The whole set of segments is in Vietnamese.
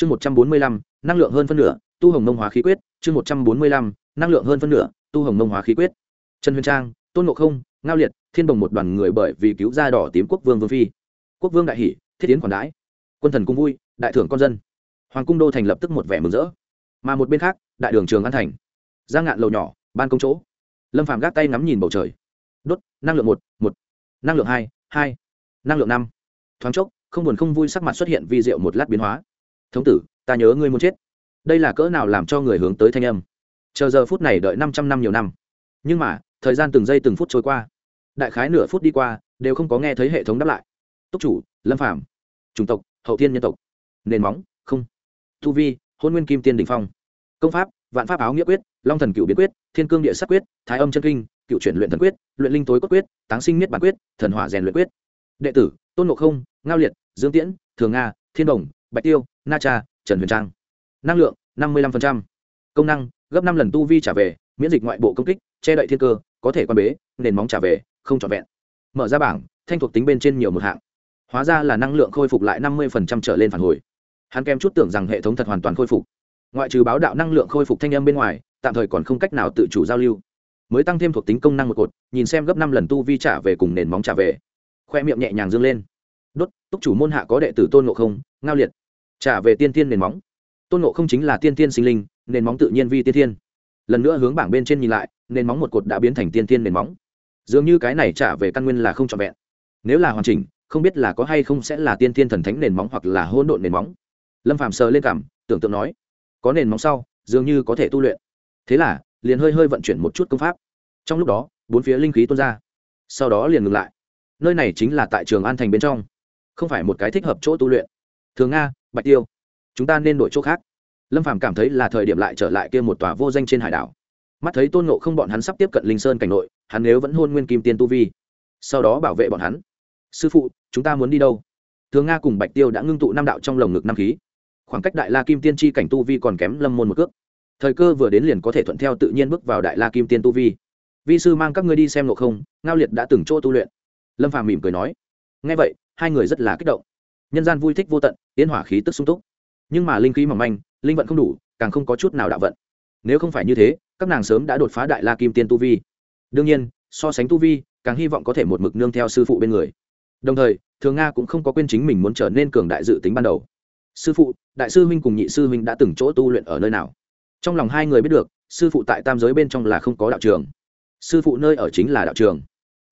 chương một trăm bốn mươi lăm, năng lượng hơn phân nửa, tu hồng mông hóa khí quyết. Chương một trăm bốn mươi lăm, năng lượng hơn phân nửa, tu hồng mông hóa khí quyết. Trần huyền trang, tôn ngộ không, ngao liệt, thiên bồng một đoàn người bởi vì cứu ra đỏ tím quốc vương vương phi. Quốc vương đại hỷ, thiết tiến quản đãi. Quân thần cung vui, đại thưởng con dân. Hoàng cung đô thành lập tức một vẻ mừng rỡ. Mà một bên khác, đại đường trường an thành. Giang ngạn lầu nhỏ, ban công chỗ. Lâm phàm gác tay ngắm nhìn bầu trời. Đốt, năng lượng một một. Năng lượng hai hai. Năng lượng năm. Thoáng chốc, không buồn không vui sắc mặt xuất hiện vi diệu một lát biến hóa thống tử, ta nhớ ngươi muốn chết. Đây là cỡ nào làm cho người hướng tới thanh âm? Chờ giờ phút này đợi năm trăm năm nhiều năm. Nhưng mà, thời gian từng giây từng phút trôi qua. Đại khái nửa phút đi qua, đều không có nghe thấy hệ thống đáp lại. Túc chủ, lâm phàm, chủng tộc, hậu thiên nhân tộc. Nền móng, không. Tu vi, hôn nguyên kim tiên đình phong. Công pháp, vạn pháp áo nghĩa quyết, long thần cựu biến quyết, thiên cương địa sắc quyết, thái âm chân kinh, cựu chuyển luyện thần quyết, luyện linh tối cốt quyết, táng sinh miết bản quyết, thần hỏa rèn luyện quyết. Đệ tử, tôn ngộ không, ngao liệt, dương tiễn, thường nga, thiên đồng, bạch tiêu na cha, trần huyền trang. Năng lượng, năm mươi năm công năng, gấp năm lần tu vi trả về, miễn dịch ngoại bộ công kích, che đậy thiên cơ, có thể quan bế, nền móng trả về, không trọn vẹn. Mở ra bảng, thanh thuộc tính bên trên nhiều một hạng. Hóa ra là năng lượng khôi phục lại năm mươi trở lên phản hồi. Hắn kém chút tưởng rằng hệ thống thật hoàn toàn khôi phục. Ngoại trừ báo đạo năng lượng khôi phục thanh âm bên ngoài, tạm thời còn không cách nào tự chủ giao lưu. Mới tăng thêm thuộc tính công năng một cột, nhìn xem gấp năm lần tu vi trả về cùng nền móng trả về. Khoe miệng nhẹ nhàng dương lên. Đốt, túc chủ môn hạ có đệ tử tôn ngộ không, ngao liệt trả về tiên tiên nền móng. Tôn ngộ không chính là tiên tiên sinh linh, nền móng tự nhiên vi tiên tiên lần nữa hướng bảng bên trên nhìn lại, nền móng một cột đã biến thành tiên tiên nền móng. Dường như cái này trả về căn nguyên là không trọn vẹn. Nếu là hoàn chỉnh, không biết là có hay không sẽ là tiên tiên thần thánh nền móng hoặc là hôn độn nền móng. Lâm phạm sờ lên cảm, tưởng tượng nói, có nền móng sau, dường như có thể tu luyện. Thế là, liền hơi hơi vận chuyển một chút công pháp. Trong lúc đó, bốn phía linh khí tuôn ra. Sau đó liền ngừng lại. Nơi này chính là tại trường an thành bên trong. Không phải một cái thích hợp chỗ tu luyện thường nga, bạch tiêu, chúng ta nên đổi chỗ khác. Lâm phàm cảm thấy là thời điểm lại trở lại kia một tòa vô danh trên hải đảo. Mắt thấy tôn ngộ không bọn hắn sắp tiếp cận linh sơn cảnh nội, hắn nếu vẫn hôn nguyên kim tiên tu vi, sau đó bảo vệ bọn hắn. Sư phụ, chúng ta muốn đi đâu? Thường nga cùng bạch tiêu đã ngưng tụ năm đạo trong lồng ngực năm khí. Khoảng cách đại la kim tiên tri cảnh tu vi còn kém lâm môn một cước. Thời cơ vừa đến liền có thể thuận theo tự nhiên bước vào đại la kim tiên tu vi. Vi sư mang các ngươi đi xem ngộ không, ngao liệt đã từng chỗ tu luyện. Lâm phàm mỉm cười nói. Ngay vậy, hai người rất là kích động nhân gian vui thích vô tận, tiến hỏa khí tức sung túc. Nhưng mà linh khí mỏng manh, linh vận không đủ, càng không có chút nào đạo vận. Nếu không phải như thế, các nàng sớm đã đột phá đại la kim tiên tu vi. Đương nhiên, so sánh tu vi, càng hy vọng có thể một mực nương theo sư phụ bên người. Đồng thời, thường nga cũng không có quên chính mình muốn trở nên cường đại dự tính ban đầu. Sư phụ, đại sư huynh cùng nhị sư huynh đã từng chỗ tu luyện ở nơi nào? Trong lòng hai người biết được, sư phụ tại tam giới bên trong là không có đạo trường. Sư phụ nơi ở chính là đạo trường.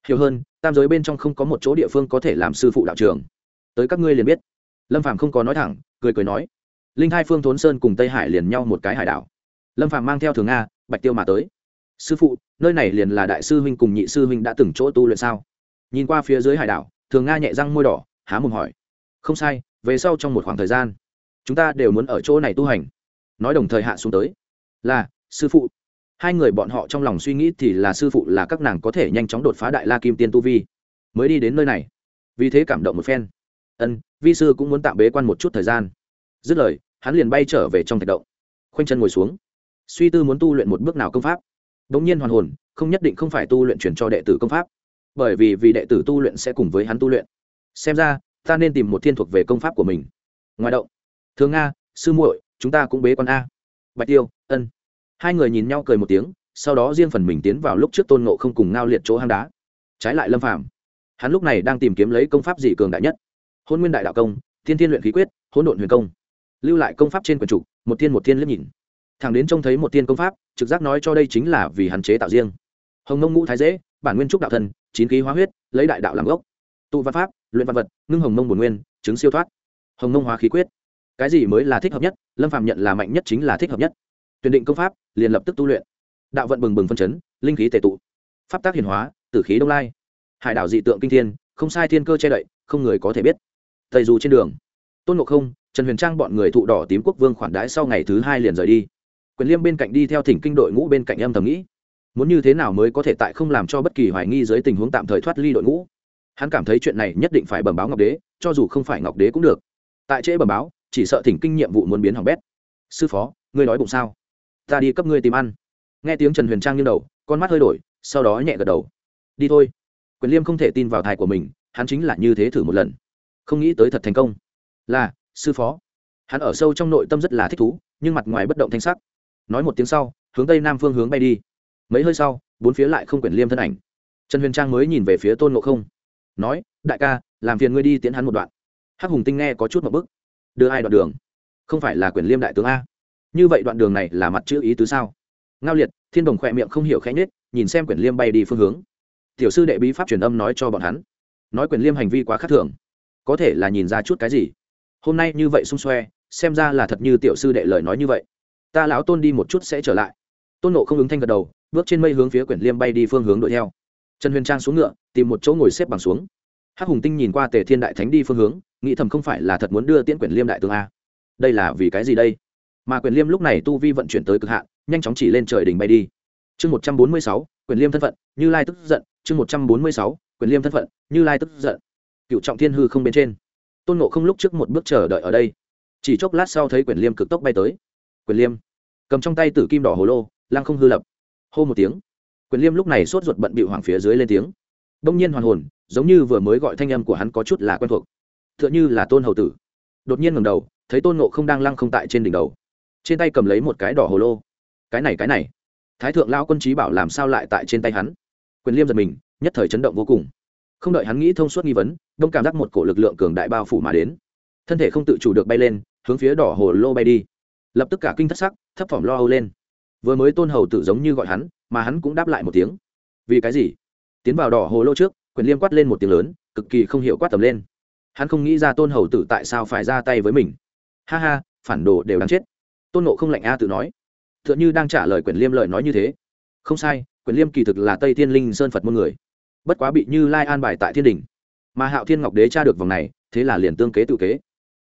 Hiểu hơn, tam giới bên trong không có một chỗ địa phương có thể làm sư phụ đạo trường tới các ngươi liền biết. Lâm phàm không có nói thẳng, cười cười nói, linh hai phương, thốn sơn cùng tây hải liền nhau một cái hải đảo. Lâm phàm mang theo thường nga, bạch tiêu mà tới. Sư phụ, nơi này liền là đại sư huynh cùng nhị sư huynh đã từng chỗ tu luyện sao? Nhìn qua phía dưới hải đảo, thường nga nhẹ răng môi đỏ, há mồm hỏi, không sai, về sau trong một khoảng thời gian, chúng ta đều muốn ở chỗ này tu hành. Nói đồng thời hạ xuống tới, là, sư phụ. Hai người bọn họ trong lòng suy nghĩ thì là sư phụ là các nàng có thể nhanh chóng đột phá đại la kim tiên tu vi, mới đi đến nơi này. Vì thế cảm động một phen ân, vi sư cũng muốn tạm bế quan một chút thời gian. Dứt lời, hắn liền bay trở về trong thạch động. Khoanh chân ngồi xuống. Suy tư muốn tu luyện một bước nào công pháp. Đ ỗ n g nhiên hoàn hồn, không nhất định không phải tu luyện chuyển cho đệ tử công pháp. Bởi vì vì đệ tử tu luyện sẽ cùng với hắn tu luyện. Xem ra, ta nên tìm một thiên thuộc về công pháp của mình. Ngoài động. Thường nga, sư muội, chúng ta cũng bế quan a. Bạch tiêu, ân. Hai người nhìn nhau cười một tiếng, sau đó riêng phần mình tiến vào lúc trước tôn nộ không cùng ngao liệt chỗ hang đá. Trái lại lâm phàm. Hắn lúc này đang tìm kiếm lấy công pháp gì cường đại nhất hôn nguyên đại đạo công, thiên thiên luyện khí quyết, hỗn độn huyền công. Lưu lại công pháp trên quần trục một thiên một thiên liếc nhìn. Thằng đến trông thấy một thiên công pháp, trực giác nói cho đây chính là vì hạn chế tạo riêng. Hồng nông ngũ thái dễ, bản nguyên trúc đạo thân chín khí hóa huyết, lấy đại đạo làm gốc. Tụ văn pháp, luyện văn vật, ngưng hồng nông bồn nguyên, chứng siêu thoát. Hồng nông hóa khí quyết. Cái gì mới là thích hợp nhất, lâm phạm nhận là mạnh nhất chính là thích hợp nhất. Tuyển định công pháp, liền lập tức tu luyện. Đạo vận bừng bừng phân chấn, linh khí tệ tụ. Pháp tác hiển hóa, tử khí đông lai. Hải đảo dị tượng kinh thiên, không sai thiên cơ che đậy, không người có thể biết tây dù trên đường. Tôn ngộ không, trần huyền trang bọn người thụ đỏ tím quốc vương khoản đãi sau ngày thứ hai liền rời đi. Quyền liêm bên cạnh đi theo thỉnh kinh đội ngũ bên cạnh âm thầm nghĩ, muốn như thế nào mới có thể tại không làm cho bất kỳ hoài nghi dưới tình huống tạm thời thoát ly đội ngũ. Hắn cảm thấy chuyện này nhất định phải bẩm báo ngọc đế, cho dù không phải ngọc đế cũng được. Tại trễ bẩm báo, chỉ sợ thỉnh kinh nhiệm vụ muốn biến hỏng bét. Sư phó, ngươi nói bụng sao? Ta đi cấp ngươi tìm ăn. Nghe tiếng trần huyền trang như đầu, con mắt hơi đổi, sau đó nhẹ gật đầu. Đi thôi. Quyền liêm không thể tin vào thai của mình, hắn chính là như thế thử một lần không nghĩ tới thật thành công. Là, sư phó. Hắn ở sâu trong nội tâm rất là thích thú, nhưng mặt ngoài bất động thanh sắc. Nói một tiếng sau, hướng tây nam phương hướng bay đi. Mấy hơi sau, bốn phía lại không quyển liêm thân ảnh. Trần huyền trang mới nhìn về phía tôn ngộ không. Nói, đại ca, làm phiền ngươi đi tiến hắn một đoạn. Hắc hùng tinh nghe có chút một bức. Đưa ai đoạn đường? Không phải là quyển liêm đại tướng a. Như vậy đoạn đường này là mặt chữ ý tứ sao? Ngao liệt, thiên đồng khỏe miệng không hiểu khẽ nhết nhìn xem quyển liêm bay đi phương hướng. Tiểu sư đệ bí pháp truyền âm nói cho bọn hắn. Nói quyển liêm hành vi quá khác thường có thể là nhìn ra chút cái gì? Hôm nay như vậy xung xoe, xem ra là thật như tiểu sư đệ lời nói như vậy. Ta lão tôn đi một chút sẽ trở lại. Tôn nộ không ứng thanh gật đầu, bước trên mây hướng phía quyển liêm bay đi phương hướng đuổi theo. Trần huyền trang xuống ngựa, tìm một chỗ ngồi xếp bằng xuống. Hắc hùng tinh nhìn qua tề thiên đại thánh đi phương hướng, nghĩ thầm không phải là thật muốn đưa tiễn quyển liêm đại tướng a. Đây là vì cái gì đây? Mà quyển liêm lúc này tu vi vận chuyển tới cực hạn, nhanh chóng chỉ lên trời đỉnh bay đi. Chương một trăm bốn mươi sáu, quyển liêm thân phận, như lai tức giận, chương một trăm bốn mươi sáu, quyển liêm thân phận, như lai tức giận cựu trọng thiên hư không bên trên. Tôn nộ không lúc trước một bước chờ đợi ở đây. Chỉ chốc lát sau thấy quyển liêm cực tốc bay tới. Quyển liêm. Cầm trong tay tử kim đỏ hồ lô, lăng không hư lập. Hô một tiếng. Quyền liêm lúc này sốt ruột bận bịu hoàng phía dưới lên tiếng. Đông nhiên hoàn hồn, giống như vừa mới gọi thanh âm của hắn có chút là quen thuộc. T h ư ợ n h ư là tôn hầu tử. Đột nhiên ngầm đầu, thấy tôn nộ không đang lăng không tại trên đỉnh đầu. Trên tay cầm lấy một cái đỏ hồ lô. Cái này cái này. Thái thượng lao quân trí bảo làm sao lại tại trên tay hắn? Quyền liêm giật mình, nhất thời chấn động vô cùng không đợi hắn nghĩ thông suốt nghi vấn, đông cảm giác một cổ lực lượng cường đại bao phủ mà đến. Thân thể không tự chủ được bay lên, hướng phía đỏ hồ lô bay đi. Lập tức cả kinh thất sắc, thấp phỏng lo âu lên. Vừa mới tôn hầu tự giống như gọi hắn, mà hắn cũng đáp lại một tiếng. Vì cái gì? Tiến vào đỏ hồ lô trước, quyền liêm quát lên một tiếng lớn, cực kỳ không hiểu quát tầm lên. Hắn không nghĩ ra tôn hầu tử tại sao phải ra tay với mình. Ha ha, phản đồ đều đáng chết. Tôn nộ không lạnh a tự nói. T h ư ợ n h ư đang trả lời quyền liêm lời nói như thế. Không sai, quyền liêm kỳ thực là tây thiên linh sơn phật môn người bất quá bị như lai an bài tại thiên đình. Mà hạo thiên ngọc đế tra được vòng này, thế là liền tương kế tự kế.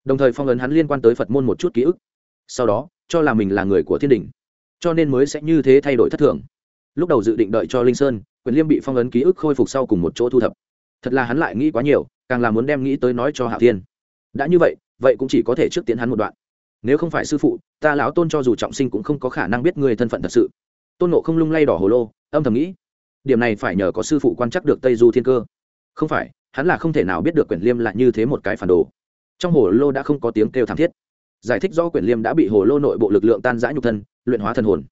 Đồng thời phong ấn hắn liên quan tới phật môn một chút ký ức. Sau đó, cho là mình là người của thiên đình, cho nên mới sẽ như thế thay đổi thất thường. Lúc đầu dự định đợi cho linh sơn, quyền liêm bị phong ấn ký ức khôi phục sau cùng một chỗ thu thập. Thật là hắn lại nghĩ quá nhiều, càng là muốn đem nghĩ tới nói cho hạ thiên. Đã như vậy vậy cũng chỉ có thể trước tiến hắn một đoạn. Nếu không phải sư phụ, ta lão tôn cho dù trọng sinh cũng không có khả năng biết người thân phận thật sự. Tôn nộ không lung lay đỏ hồ lô, âm thầm nghĩ điểm này phải nhờ có sư phụ quan chắc được tây du thiên cơ. Không phải, hắn là không thể nào biết được quyển liêm là như thế một cái phản đồ. Trong hồ lô đã không có tiếng kêu thảm thiết. Giải thích do quyển liêm đã bị hồ lô nội bộ lực lượng tan giã nhục thân, luyện hóa thần hồn.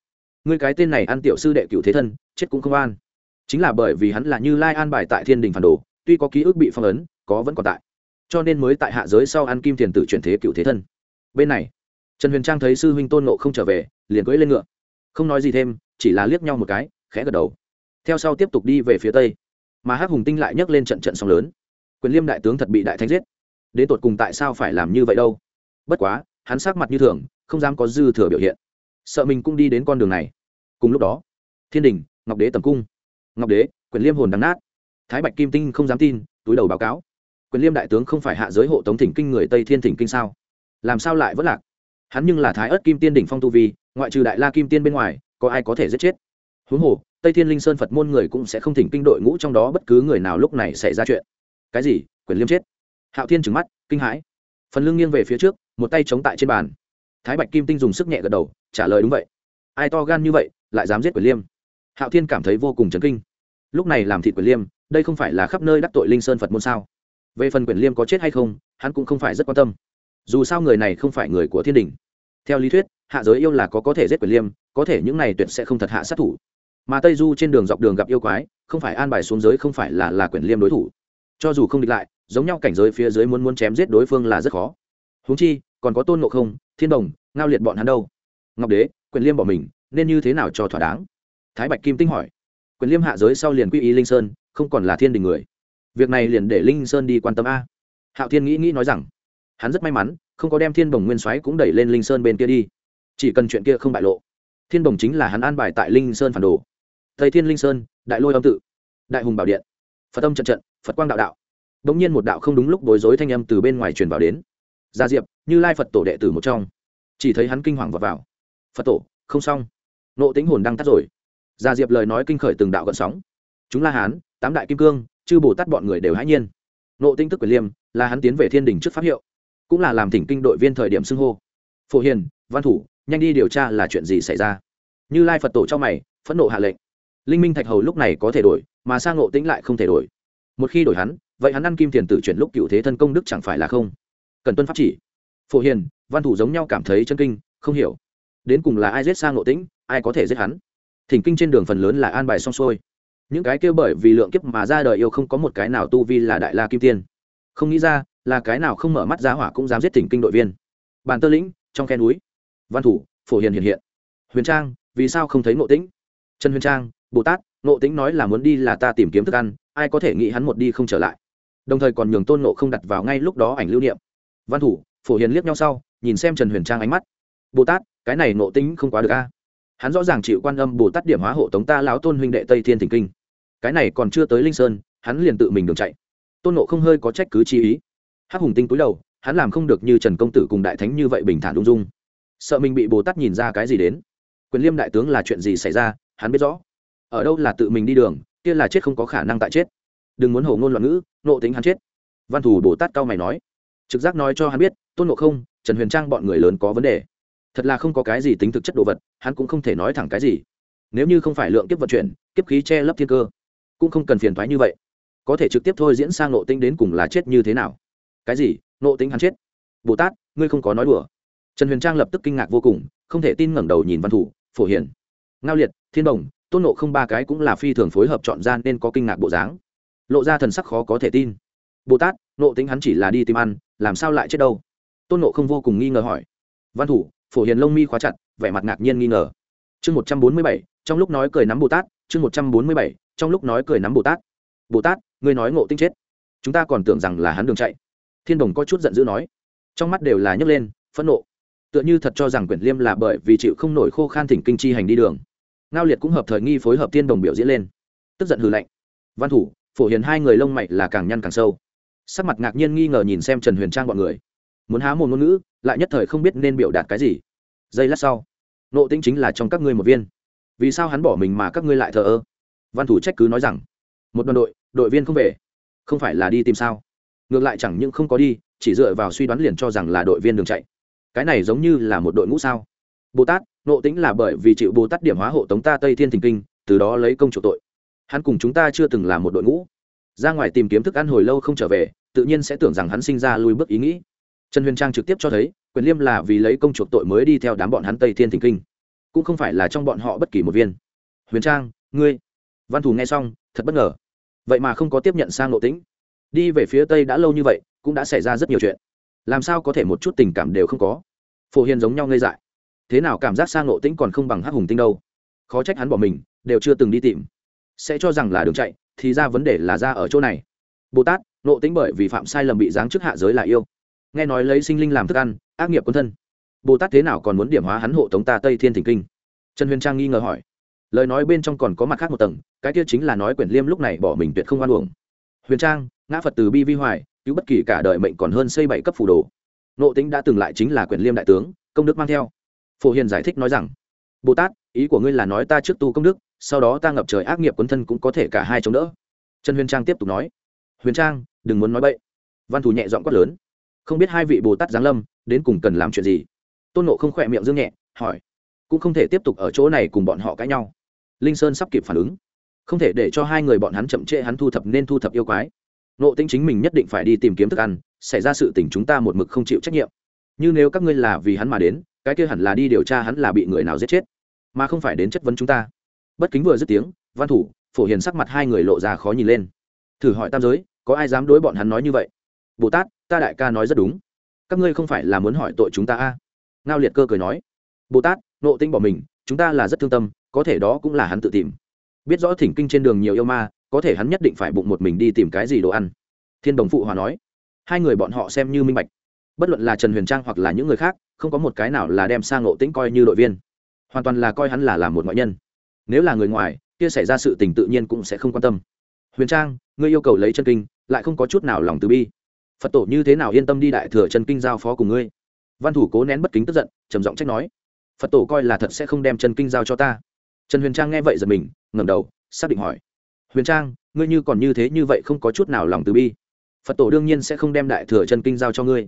Ngươi cái tên này ăn tiểu sư đệ cựu thế thân, chết cũng không an. Chính là bởi vì hắn là như lai an bài tại thiên đình phản đồ, tuy có ký ức bị phong ấn, có vẫn còn tại. Cho nên mới tại hạ giới sau ăn kim thiền tử chuyển thế cựu thế thân. Bên này, trần huyền trang thấy sư huynh tôn nộ không trở về, liền cưỡi lên ngựa. Không nói gì thêm, chỉ là liếc nhau một cái, khẽ gật đầu theo sau tiếp tục đi về phía tây. Mà hắc hùng tinh lại nhấc lên trận trận sóng lớn. Quyền liêm đại tướng thật bị đại thánh giết. Đến tột cùng tại sao phải làm như vậy đâu? Bất quá, hắn sắc mặt như thường, không dám có dư thừa biểu hiện. Sợ mình cũng đi đến con đường này. Cùng lúc đó, thiên đình, ngọc đế tầm cung. Ngọc đế, quyền liêm hồn đắng nát. Thái bạch kim tinh không dám tin, túi đầu báo cáo. Quyền liêm đại tướng không phải hạ giới hộ tống thỉnh kinh người tây thiên thỉnh kinh sao? Làm sao lại vất lạc? Hắn nhưng là thái ớt kim tiên đỉnh phong tu vi, ngoại trừ đại la kim tiên bên ngoài, có ai có thể giết chết? Huống hồ, tây thiên linh sơn phật môn người cũng sẽ không thỉnh kinh đội ngũ trong đó bất cứ người nào lúc này xảy ra chuyện. Cái gì? Quyền liêm chết. Hạo thiên trừng mắt, kinh hãi. Phần lưng nghiêng về phía trước, một tay chống tại trên bàn. Thái bạch kim tinh dùng sức nhẹ gật đầu, trả lời đúng vậy. Ai to gan như vậy, lại dám giết quyền liêm? Hạo thiên cảm thấy vô cùng chấn kinh. Lúc này làm thịt quyền liêm, đây không phải là khắp nơi đắc tội linh sơn phật môn sao? Về phần quyền liêm có chết hay không, hắn cũng không phải rất quan tâm. Dù sao người này không phải người của thiên đình. Theo lý thuyết, hạ giới yêu là có có thể giết quyền liêm, có thể những này tuyệt sẽ không thật hạ sát thủ mà tây du trên đường dọc đường gặp yêu quái, không phải an bài xuống giới không phải là là quyền liêm đối thủ. Cho dù không địch lại, giống nhau cảnh giới phía dưới muốn muốn chém giết đối phương là rất khó. Húng chi, còn có tôn ngộ không, thiên đồng, ngao liệt bọn hắn đâu? Ngọc đế, quyền liêm bỏ mình, nên như thế nào cho thỏa đáng? Thái bạch kim tinh hỏi. Quyền liêm hạ giới sau liền quy y linh sơn, không còn là thiên đình người. Việc này liền để linh sơn đi quan tâm a. Hạo thiên nghĩ nghĩ nói rằng, hắn rất may mắn, không có đem thiên bồng nguyên soái cũng đẩy lên linh sơn bên kia đi. Chỉ cần chuyện kia không bại lộ, thiên bồng chính là hắn an bài tại linh sơn phản đồ thầy thiên linh sơn, đại lôi âm tự, đại hùng bảo điện. Phật âm trận trận, phật quang đạo đạo. Đ ỗ n g nhiên một đạo không đúng lúc bối rối thanh âm từ bên ngoài truyền vào đến. Gia diệp, như lai phật tổ đệ tử một trong. Chỉ thấy hắn kinh hoàng vọt vào. Phật tổ, không xong. Nộ tính hồn đang tắt rồi. Gia diệp lời nói kinh khởi từng đạo gợn sóng. Chúng la hán, tám đại kim cương, chư bồ tát bọn người đều hãi nhiên. Nộ tinh tức quyền liêm, là hắn tiến về thiên đình trước pháp hiệu, cũng là làm thỉnh kinh đội viên thời điểm xưng hô. Phổ hiền, văn thủ, nhanh đi điều tra là chuyện gì xảy ra. Như lai phật tổ trong mày, phẫn nộ hạ lệnh linh minh thạch hầu lúc này có thể đổi, mà sang ngộ tĩnh lại không thể đổi. Một khi đổi hắn, vậy hắn ăn kim tiền tử chuyển lúc cựu thế thân công đức chẳng phải là không? Cần tuân pháp chỉ. Phổ hiền, văn thủ giống nhau cảm thấy chân kinh, không hiểu. Đến cùng là ai giết sang ngộ tĩnh, ai có thể giết hắn? Thỉnh kinh trên đường phần lớn là an bài xong xuôi. Những cái kêu bởi vì lượng kiếp mà ra đời yêu không có một cái nào tu vi là đại la kim tiên. Không nghĩ ra, là cái nào không mở mắt giá hỏa cũng dám giết thỉnh kinh đội viên. Bàn tơ lĩnh, trong khe núi. Văn thủ, phổ hiền hiện hiện. Huyền trang, vì sao không thấy ngộ tĩnh? Trần huyền trang bồ tát, ngộ tĩnh nói là muốn đi là ta tìm kiếm thức ăn, ai có thể nghĩ hắn một đi không trở lại. Đồng thời còn nhường tôn nộ không đặt vào ngay lúc đó ảnh lưu niệm. Văn thủ, phổ hiền liếc nhau sau, nhìn xem trần huyền trang ánh mắt. Bồ tát, cái này ngộ tĩnh không quá được a. Hắn rõ ràng chịu quan âm bồ tát điểm hóa hộ tống ta lão tôn huynh đệ tây thiên thỉnh kinh. Cái này còn chưa tới linh sơn, hắn liền tự mình đường chạy. Tôn nộ không hơi có trách cứ chi ý. Hắc hùng tinh túi đầu, hắn làm không được như trần công tử cùng đại thánh như vậy bình thản ung dung. Sợ mình bị bồ tát nhìn ra cái gì đến. Quyền liêm đại tướng là chuyện gì xảy ra, hắn biết rõ ở đâu là tự mình đi đường, kia là chết không có khả năng tại chết. Đừng muốn hổ ngôn loạn ngữ, nộ tính hắn chết. Văn thủ bồ tát cao mày nói. Trực giác nói cho hắn biết, tôn ngộ không, trần huyền trang bọn người lớn có vấn đề. Thật là không có cái gì tính thực chất đồ vật, hắn cũng không thể nói thẳng cái gì. Nếu như không phải lượng kiếp vận chuyển, kiếp khí che lấp thiên cơ, cũng không cần phiền thoái như vậy. Có thể trực tiếp thôi diễn sang nộ tính đến cùng là chết như thế nào? Cái gì? Nộ tính hắn chết? Bồ tát, ngươi không có nói đùa. Trần huyền trang lập tức kinh ngạc vô cùng, không thể tin ngẩng đầu nhìn văn thủ phổ hiển ngao liệt, thiên đồng tôn nộ không ba cái cũng là phi thường phối hợp chọn gian nên có kinh ngạc bộ dáng. Lộ ra thần sắc khó có thể tin. Bồ tát nộ tính hắn chỉ là đi tìm ăn, làm sao lại chết đâu? Tôn nộ không vô cùng nghi ngờ hỏi. Văn thủ, phổ hiền lông mi khóa chặt, vẻ mặt ngạc nhiên nghi ngờ. Chương một trăm bốn mươi bảy, trong lúc nói cười nắm bồ tát, chương một trăm bốn mươi bảy, trong lúc nói cười nắm bồ tát. Bồ tát, ngươi nói ngộ tinh chết. Chúng ta còn tưởng rằng là hắn đường chạy. Thiên đồng có chút giận dữ nói. Trong mắt đều là nhấc lên, phẫn nộ. Tựa như thật cho rằng quyển liêm là bởi vì chịu không nổi khô khan thỉnh kinh chi hành đi đường ngao liệt cũng hợp thời nghi phối hợp thiên đồng biểu diễn lên. Tức giận hừ lạnh. Văn thủ, phổ hiền hai người lông mày là càng nhăn càng sâu. Sắc mặt ngạc nhiên nghi ngờ nhìn xem trần huyền trang bọn người. Muốn há một ngôn ngữ, lại nhất thời không biết nên biểu đạt cái gì. Giây lát sau, nộ tính chính là trong các ngươi một viên. Vì sao hắn bỏ mình mà các ngươi lại thờ ơ? Văn thủ trách cứ nói rằng, một đoàn đội đội viên không về. Không phải là đi tìm sao? Ngược lại chẳng những không có đi, chỉ dựa vào suy đoán liền cho rằng là đội viên đường chạy. Cái này giống như là một đội ngũ sao? Bồ tát nộ tính là bởi vì chịu bồ tát điểm hóa hộ tống ta tây thiên thình kinh, từ đó lấy công chủ tội. Hắn cùng chúng ta chưa từng là một đội ngũ. Ra ngoài tìm kiếm thức ăn hồi lâu không trở về, tự nhiên sẽ tưởng rằng hắn sinh ra lui bước ý nghĩ. Trần huyền trang trực tiếp cho thấy, quyền liêm là vì lấy công chuộc tội mới đi theo đám bọn hắn tây thiên thình kinh. Cũng không phải là trong bọn họ bất kỳ một viên. Huyền trang, ngươi. Văn thù nghe xong, thật bất ngờ. Vậy mà không có tiếp nhận sang nội tĩnh đi về phía tây đã lâu như vậy, cũng đã xảy ra rất nhiều chuyện. Làm sao có thể một chút tình cảm đều không có? Phổ hiền giống nhau ngây dại thế nào cảm giác sang ngộ tĩnh còn không bằng hắc hùng tinh đâu? Khó trách hắn bỏ mình, đều chưa từng đi tìm. Sẽ cho rằng là đường chạy, thì ra vấn đề là ra ở chỗ này. Bồ tát, ngộ tĩnh bởi vì phạm sai lầm bị giáng chức hạ giới là yêu. Nghe nói lấy sinh linh làm thức ăn, ác nghiệp quân thân. Bồ tát thế nào còn muốn điểm hóa hắn hộ tống ta tây thiên thỉnh kinh? Trần huyền trang nghi ngờ hỏi. Lời nói bên trong còn có mặt khác một tầng, cái kia chính là nói quyển liêm lúc này bỏ mình tuyệt không oan uổng. Huyền trang, ngã phật từ bi vi hoài, cứu bất kỳ cả đời mệnh còn hơn xây bảy cấp phủ đồ. Nộ tính đã từng lại chính là quyển liêm đại tướng, công đức mang theo phổ hiền giải thích nói rằng, bồ tát, ý của ngươi là nói ta trước tu công đức, sau đó ta ngập trời ác nghiệp quấn thân cũng có thể cả hai chống đỡ. Trần huyền trang tiếp tục nói, huyền trang, đừng muốn nói bậy. Văn thù nhẹ giọng quát lớn, không biết hai vị bồ tát giáng lâm, đến cùng cần làm chuyện gì? Tôn nộ không khỏe miệng dương nhẹ, hỏi, cũng không thể tiếp tục ở chỗ này cùng bọn họ cãi nhau. Linh sơn sắp kịp phản ứng, không thể để cho hai người bọn hắn chậm trễ hắn thu thập nên thu thập yêu quái. Nộ tính chính mình nhất định phải đi tìm kiếm thức ăn, xảy ra sự tình chúng ta một mực không chịu trách nhiệm. Như nếu các ngươi là vì hắn mà đến cái kia hẳn là đi điều tra hắn là bị người nào giết chết, mà không phải đến chất vấn chúng ta. Bất kính vừa dứt tiếng, văn thủ, phổ hiền sắc mặt hai người lộ ra khó nhìn lên. Thử hỏi tam giới, có ai dám đối bọn hắn nói như vậy? Bồ tát, ta đại ca nói rất đúng. Các ngươi không phải là muốn hỏi tội chúng ta a? À? ngao liệt cơ cười nói. Bồ tát, nộ tinh bỏ mình, chúng ta là rất thương tâm, có thể đó cũng là hắn tự tìm. Biết rõ thỉnh kinh trên đường nhiều yêu ma, có thể hắn nhất định phải bụng một mình đi tìm cái gì đồ ăn. Thiên đồng phụ hòa nói. Hai người bọn họ xem như minh bạch bất luận là trần huyền trang hoặc là những người khác, không có một cái nào là đem sang ngộ tĩnh coi như đội viên. Hoàn toàn là coi hắn là làm một ngoại nhân. Nếu là người ngoài, kia xảy ra sự tình tự nhiên cũng sẽ không quan tâm. Huyền trang, ngươi yêu cầu lấy chân kinh, lại không có chút nào lòng từ bi. Phật tổ như thế nào yên tâm đi đại thừa chân kinh giao phó cùng ngươi? Văn thủ cố nén bất kính tức giận, trầm giọng trách nói. Phật tổ coi là thật sẽ không đem chân kinh giao cho ta. Trần huyền trang nghe vậy giật mình, ngẩng đầu, xác định hỏi. Huyền trang, ngươi như còn như thế như vậy không có chút nào lòng từ bi. Phật tổ đương nhiên sẽ không đem đại thừa chân kinh giao cho ngươi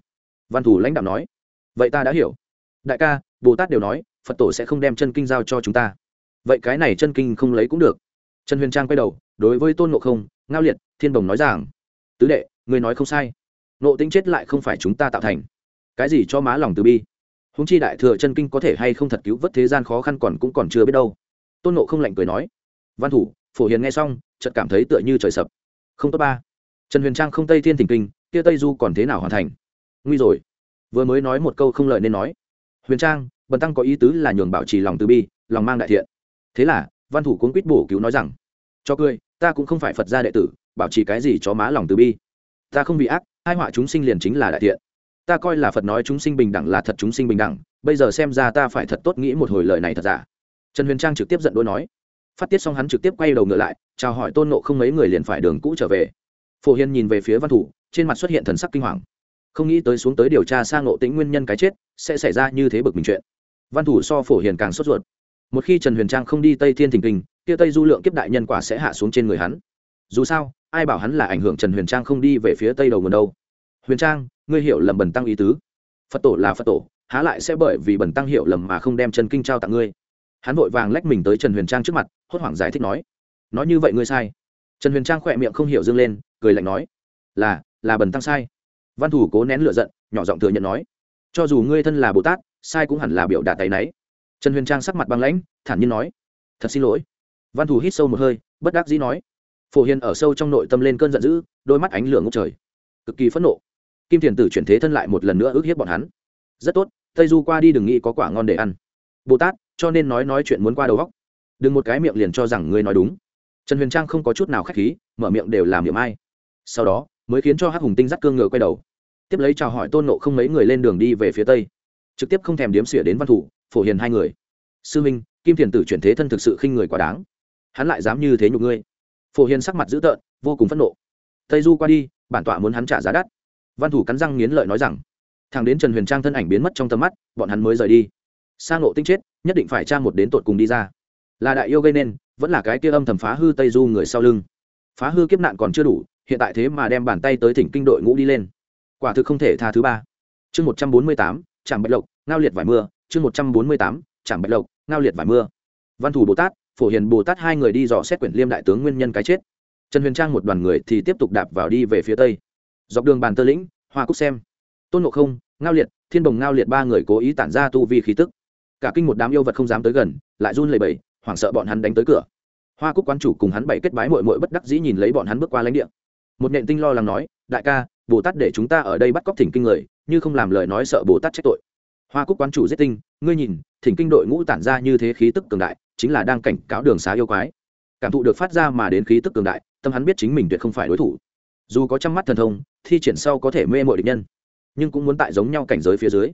văn thủ lãnh đạo nói, vậy ta đã hiểu. Đại ca, bồ tát đều nói, phật tổ sẽ không đem chân kinh giao cho chúng ta. Vậy cái này chân kinh không lấy cũng được. Trần huyền trang quay đầu, đối với tôn ngộ không, ngao liệt, thiên bồng nói rằng, tứ đệ người nói không sai. Nộ tính chết lại không phải chúng ta tạo thành. Cái gì cho má lòng từ bi? Húng chi đại thừa chân kinh có thể hay không thật cứu vớt thế gian khó khăn còn cũng còn chưa biết đâu. Tôn nộ không lạnh cười nói, văn thủ phổ hiền nghe xong, chợt cảm thấy tựa như trời sập. Không tốt ba. Trần huyền trang không tây thiên thỉnh kinh, kia tây du còn thế nào hoàn thành? Nguy rồi. Vừa mới nói một câu không lợi nên nói. Huyền trang, bần tăng có ý tứ là nhường bảo trì lòng từ bi, lòng mang đại thiện. Thế là, văn thủ cuốn quýt bổ cứu nói rằng, cho cười, ta cũng không phải phật gia đệ tử, bảo trì cái gì cho má lòng từ bi. Ta không bị ác, hai họa chúng sinh liền chính là đại thiện. Ta coi là phật nói chúng sinh bình đẳng là thật chúng sinh bình đẳng, bây giờ xem ra ta phải thật tốt nghĩ một hồi lời này thật giả. Trần huyền trang trực tiếp giận đôi nói. Phát tiết xong hắn trực tiếp quay đầu ngựa lại, chào hỏi tôn nộ không mấy người liền phải đường cũ trở về. Phổ hiên nhìn về phía văn thủ, trên mặt xuất hiện thần sắc kinh hoàng không nghĩ tới xuống tới điều tra sang ngộ tính nguyên nhân cái chết, sẽ xảy ra như thế bực mình chuyện. Văn thủ so phổ hiền càng sốt ruột. Một khi trần huyền trang không đi tây thiên thình kinh, kia tây du lượng kiếp đại nhân quả sẽ hạ xuống trên người hắn. Dù sao, ai bảo hắn là ảnh hưởng trần huyền trang không đi về phía tây đầu nguồn đâu. Huyền trang, ngươi hiểu lầm bần tăng ý tứ. Phật tổ là phật tổ, há lại sẽ bởi vì bần tăng hiểu lầm mà không đem trần kinh trao tặng ngươi. Hắn vội vàng lách mình tới trần huyền trang trước mặt, hốt hoảng giải thích nói nói như vậy ngươi sai. Trần huyền trang khỏe miệng không hiểu dâng lên, cười lạnh nói, là là bần tăng sai văn thủ cố nén l ử a giận, nhỏ giọng thừa nhận nói, cho dù ngươi thân là bồ tát, sai cũng hẳn là biểu đạt tay náy trần huyền trang sắc mặt băng lãnh, thản nhiên nói, thật xin lỗi. Văn thủ hít sâu một hơi, bất đắc dĩ nói, phổ hiền ở sâu trong nội tâm lên cơn giận dữ, đôi mắt ánh lửa ngốc trời, cực kỳ phẫn nộ. Kim thiền tử chuyển thế thân lại một lần nữa ước hiếp bọn hắn, rất tốt, tây du qua đi đừng nghĩ có quả ngon để ăn. Bồ tát, cho nên nói nói chuyện muốn qua đầu góc đừng một cái miệng liền cho rằng ngươi nói đúng. Trần huyền trang không có chút nào k h á c h khí, mở miệng đều làm miệng ai. Sau đó, mới khiến cho hắc hùng tinh dắt cương ngựa quay đầu tiếp lấy chào hỏi tôn nộ không mấy người lên đường đi về phía tây. Trực tiếp không thèm điếm xỉa đến văn thủ, phổ hiền hai người. Sư minh, kim thiền tử chuyển thế thân thực sự khinh người quá đáng. Hắn lại dám như thế nhục ngươi. Phổ hiền sắc mặt dữ tợn, vô cùng phẫn nộ. Tây du qua đi, bản tọa muốn hắn trả giá đắt. Văn thủ cắn răng nghiến lợi nói rằng, thằng đến trần huyền trang thân ảnh biến mất trong tầm mắt, bọn hắn mới rời đi. Sang nộ tinh chết, nhất định phải tra một đến tột cùng đi ra. Là đại yêu gây nên, vẫn là cái kia âm thầm phá hư tây du người sau lưng. Phá hư kiếp nạn còn chưa đủ, hiện tại thế mà đem bàn tay tới thỉnh kinh đội ngũ đi lên quả thực không thể tha thứ ba. Chương một trăm bốn mươi tám trạm bạch lộc, ngao liệt vải mưa. Chương một trăm bốn mươi tám trạm bạch lộc, ngao liệt vải mưa. Văn thủ bồ tát, phổ hiền bồ tát hai người đi dò xét quyển liêm đại tướng nguyên nhân cái chết. Trần huyền trang một đoàn người thì tiếp tục đạp vào đi về phía tây. Dọc đường bàn tơ lĩnh, hoa cúc xem. Tôn ngộ không, ngao liệt, thiên bồng ngao liệt ba người cố ý tản ra tu vi khí tức. Cả kinh một đám yêu vật không dám tới gần, lại run lẩy bẩy, hoảng sợ bọn hắn đánh tới cửa. Hoa cúc quán chủ cùng hắn bảy kết bái mội mội bất đắc dĩ nhìn lấy bọn hắn bước qua lãnh địa. Một nện tinh lo lắng nói, đại ca bồ tát để chúng ta ở đây bắt cóc thỉnh kinh người, như không làm lời nói sợ bồ tát trách tội. Hoa cúc quán chủ giết tinh, ngươi nhìn, thỉnh kinh đội ngũ tản ra như thế khí tức cường đại, chính là đang cảnh cáo đường xá yêu quái. Cảm thụ được phát ra mà đến khí tức cường đại, tâm hắn biết chính mình tuyệt không phải đối thủ. Dù có trăm mắt thần thông, thi triển sau có thể mê mội địch nhân, nhưng cũng muốn tại giống nhau cảnh giới phía dưới.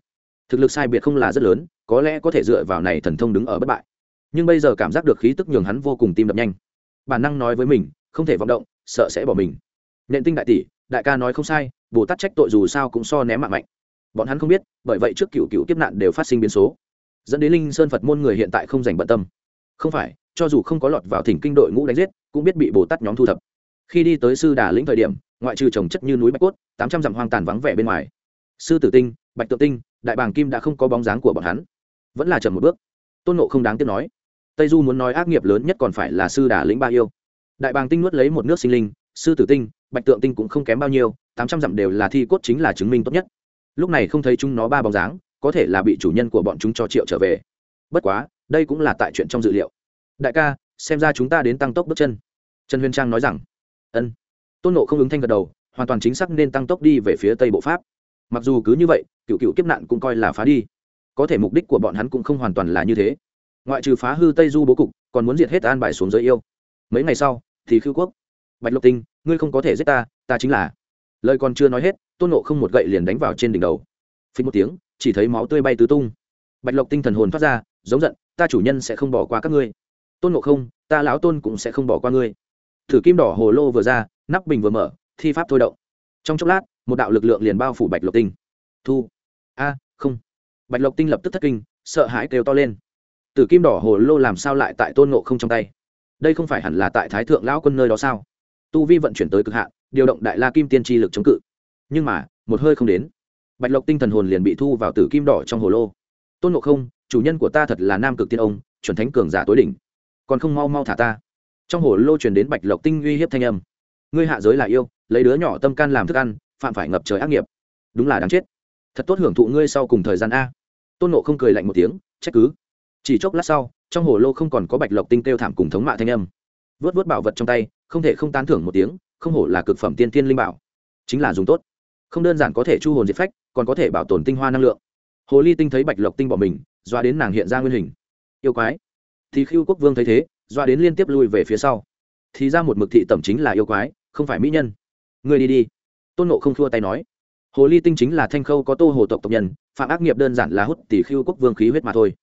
Thực lực sai biệt không là rất lớn, có lẽ có thể dựa vào này thần thông đứng ở bất bại. Nhưng bây giờ cảm giác được khí tức nhường hắn vô cùng tim đập nhanh. Bản năng nói với mình, không thể vọng động, sợ sẽ bỏ mình. Nện tinh đại tỷ đại ca nói không sai, bồ tát trách tội dù sao cũng so ném mạng mạnh. Bọn hắn không biết, bởi vậy trước cựu cựu kiếp nạn đều phát sinh biến số. Dẫn đến linh sơn phật môn người hiện tại không dành bận tâm. Không phải, cho dù không có lọt vào thỉnh kinh đội ngũ đánh giết, cũng biết bị bồ tát nhóm thu thập. Khi đi tới sư đà lĩnh thời điểm, ngoại trừ trồng chất như núi bạch cốt, tám trăm dặm hoang tàn vắng vẻ bên ngoài. Sư tử tinh, bạch tự tinh, đại bàng kim đã không có bóng dáng của bọn hắn. Vẫn là chậm một bước. Tôn nộ không đáng tiếc nói, tây du muốn nói ác nghiệp lớn nhất còn phải là sư đà lĩnh ba yêu. Đại bàng tinh nuốt lấy một nước sinh linh, sư tử tinh bạch tượng tinh cũng không kém bao nhiêu, tám trăm dặm đều là thi cốt chính là chứng minh tốt nhất. Lúc này không thấy chúng nó ba bóng dáng, có thể là bị chủ nhân của bọn chúng cho triệu trở về. Bất quá, đây cũng là tại chuyện trong dự liệu. Đại ca, xem ra chúng ta đến tăng tốc bước chân. Trần huyền trang nói rằng, ân. Tôn nộ không ứng thanh gật đầu, hoàn toàn chính xác nên tăng tốc đi về phía tây bộ pháp. Mặc dù cứ như vậy, cựu cựu kiếp nạn cũng coi là phá đi. Có thể mục đích của bọn hắn cũng không hoàn toàn là như thế. Ngoại trừ phá hư tây du bố cục, còn muốn diệt hết an bài xuống giới yêu. Mấy ngày sau, thì khư quốc bạch lộc tinh, ngươi không có thể giết ta ta chính là. Lời còn chưa nói hết, tôn nộ không một gậy liền đánh vào trên đỉnh đầu. Phí một tiếng, chỉ thấy máu tươi bay tứ tung. Bạch lộc tinh thần hồn thoát ra, giống giận, ta chủ nhân sẽ không bỏ qua các ngươi. Tôn nộ không, ta lão tôn cũng sẽ không bỏ qua ngươi. Thử kim đỏ hồ lô vừa ra, nắp bình vừa mở, thi pháp thôi động. Trong chốc lát, một đạo lực lượng liền bao phủ bạch lộc tinh. Thu. A, không. Bạch lộc tinh lập tức thất kinh, sợ hãi kêu to lên. Tử kim đỏ hồ lô làm sao lại tại tôn nộ không trong tay? Đây không phải hẳn là tại thái thượng lão quân nơi đó sao? Tu vi vận chuyển tới cực hạn, điều động đại la kim tiên tri lực chống cự. Nhưng mà, một hơi không đến. Bạch lộc tinh thần hồn liền bị thu vào tử kim đỏ trong hồ lô. Tôn ngộ không, chủ nhân của ta thật là nam cực tiên ông, chuẩn thánh cường giả tối đỉnh. Còn không mau mau thả ta. Trong hồ lô truyền đến bạch lộc tinh uy hiếp thanh âm. Ngươi hạ giới là yêu, lấy đứa nhỏ tâm can làm thức ăn, phạm phải ngập trời ác nghiệp. Đúng là đáng chết. Thật tốt hưởng thụ ngươi sau cùng thời gian a. Tôn nộ không cười lạnh một tiếng, trách cứ. Chỉ chốc lát sau, trong hồ lô không còn có bạch lộc tinh kêu thảm cùng thống mạ thanh âm vớt vớt bảo vật trong tay, không thể không tán thưởng một tiếng, không hổ là cực phẩm tiên tiên linh bảo. Chính là dùng tốt. Không đơn giản có thể chu hồn diệt phách, còn có thể bảo tồn tinh hoa năng lượng. Hồ ly tinh thấy bạch lộc tinh bỏ mình, doa đến nàng hiện ra nguyên hình. Yêu quái. Thì khiêu quốc vương thấy thế, doa đến liên tiếp lui về phía sau. Thì ra một mực thị tẩm chính là yêu quái, không phải mỹ nhân. Người đi đi. Tôn nộ không thua tay nói. Hồ ly tinh chính là thanh khâu có tô hồ tộc tộc nhân, phạm ác nghiệp đơn giản là hút tỷ khiêu quốc vương khí huyết mà thôi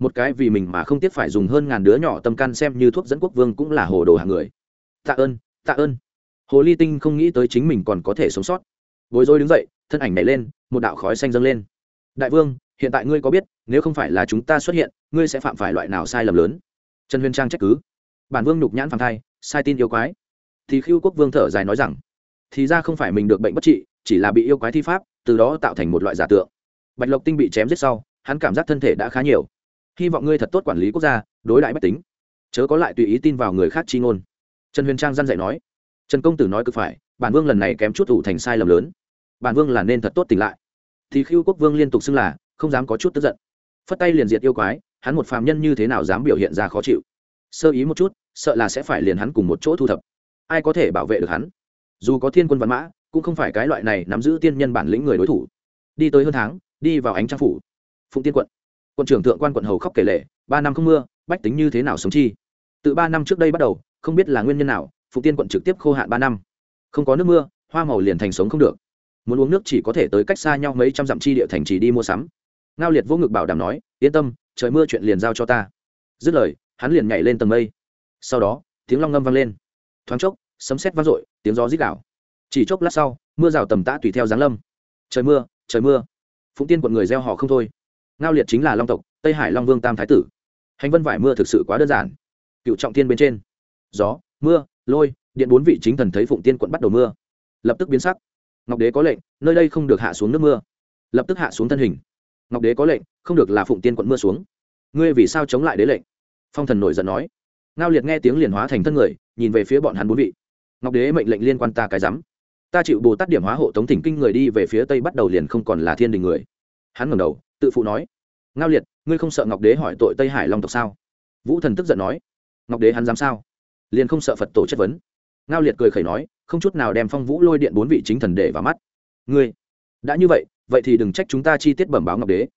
một cái vì mình mà không tiếc phải dùng hơn ngàn đứa nhỏ tâm can xem như thuốc dẫn quốc vương cũng là hồ đồ hàng người. Tạ ơn tạ ơn. Hồ ly tinh không nghĩ tới chính mình còn có thể sống sót. Bối rối đứng dậy, thân ảnh nhảy lên, một đạo khói xanh dâng lên. Đại vương, hiện tại ngươi có biết, nếu không phải là chúng ta xuất hiện, ngươi sẽ phạm phải loại nào sai lầm lớn? Trần huyền trang trách cứ. Bản vương nhục nhãn phản thai, sai tin yêu quái. Thì khiêu quốc vương thở dài nói rằng, thì ra không phải mình được bệnh bất trị, chỉ là bị yêu quái thi pháp, từ đó tạo thành một loại giả tượng. Bạch lộc tinh bị chém giết sau, hắn cảm giác thân thể đã khá nhiều hy vọng ngươi thật tốt quản lý quốc gia, đối đại bách tính. Chớ có lại tùy ý tin vào người khác chi ngôn. Trần huyền trang gian dạy nói. Trần công tử nói cực phải, bản vương lần này kém chút ủ thành sai lầm lớn. Bản vương là nên thật tốt tỉnh lại. Thì khiêu quốc vương liên tục xưng là, không dám có chút tức giận. Phất tay liền diệt yêu quái, hắn một phàm nhân như thế nào dám biểu hiện ra khó chịu. Sơ ý một chút, sợ là sẽ phải liền hắn cùng một chỗ thu thập. Ai có thể bảo vệ được hắn? Dù có thiên quân văn mã, cũng không phải cái loại này nắm giữ tiên nhân bản lĩnh người đối thủ. Đi tới hơn tháng, đi vào ánh trang phủ. Phụng tiên quận quận trưởng thượng quan quận hầu khóc kể lệ ba năm không mưa, bách tính như thế nào sống chi? Từ ba năm trước đây bắt đầu, không biết là nguyên nhân nào phụ tiên quận trực tiếp khô hạn ba năm. Không có nước mưa, hoa màu liền thành sống không được. Muốn uống nước chỉ có thể tới cách xa nhau mấy trăm dặm chi địa thành trì đi mua sắm. Ngao liệt vô ngực bảo đảm nói, yên tâm, trời mưa chuyện liền giao cho ta. Dứt lời, hắn liền nhảy lên tầng mây. Sau đó, tiếng long ngâm vang lên. Thoáng chốc, sấm sét vang dội, tiếng gió rít gạo chỉ chốc lát sau, mưa rào tầm tã tùy theo giáng lâm. Trời mưa trời mưa. Phụng tiên quận người gieo họ không thôi ngao liệt chính là long tộc, tây hải long vương tam thái tử. Hành vân vải mưa thực sự quá đơn giản. Cựu trọng tiên bên trên. Gió, mưa, lôi, điện bốn vị chính thần thấy phụng tiên quận bắt đầu mưa. Lập tức biến sắc. Ngọc đế có lệnh, nơi đây không được hạ xuống nước mưa. Lập tức hạ xuống thân hình. Ngọc đế có lệnh, không được là phụng tiên quận mưa xuống. Ngươi vì sao chống lại đế lệnh? Phong thần nổi giận nói. Ngao liệt nghe tiếng liền hóa thành thân người, nhìn về phía bọn hắn bốn vị. Ngọc đế mệnh lệnh liên quan ta cái rắm. Ta chịu bồ tát điểm hóa hộ tống thỉnh kinh người đi về phía tây bắt đầu liền không còn là thiên đình người. Hắn ngẩng đầu tự phụ nói, ngao liệt, ngươi không sợ ngọc đế hỏi tội tây hải long tộc sao? Vũ thần tức giận nói, ngọc đế hắn dám sao? Liền không sợ phật tổ chất vấn. Ngao liệt cười khẩy nói, không chút nào đem phong vũ lôi điện bốn vị chính thần để vào mắt. Ngươi, đã như vậy vậy thì đừng trách chúng ta chi tiết bẩm báo ngọc đế.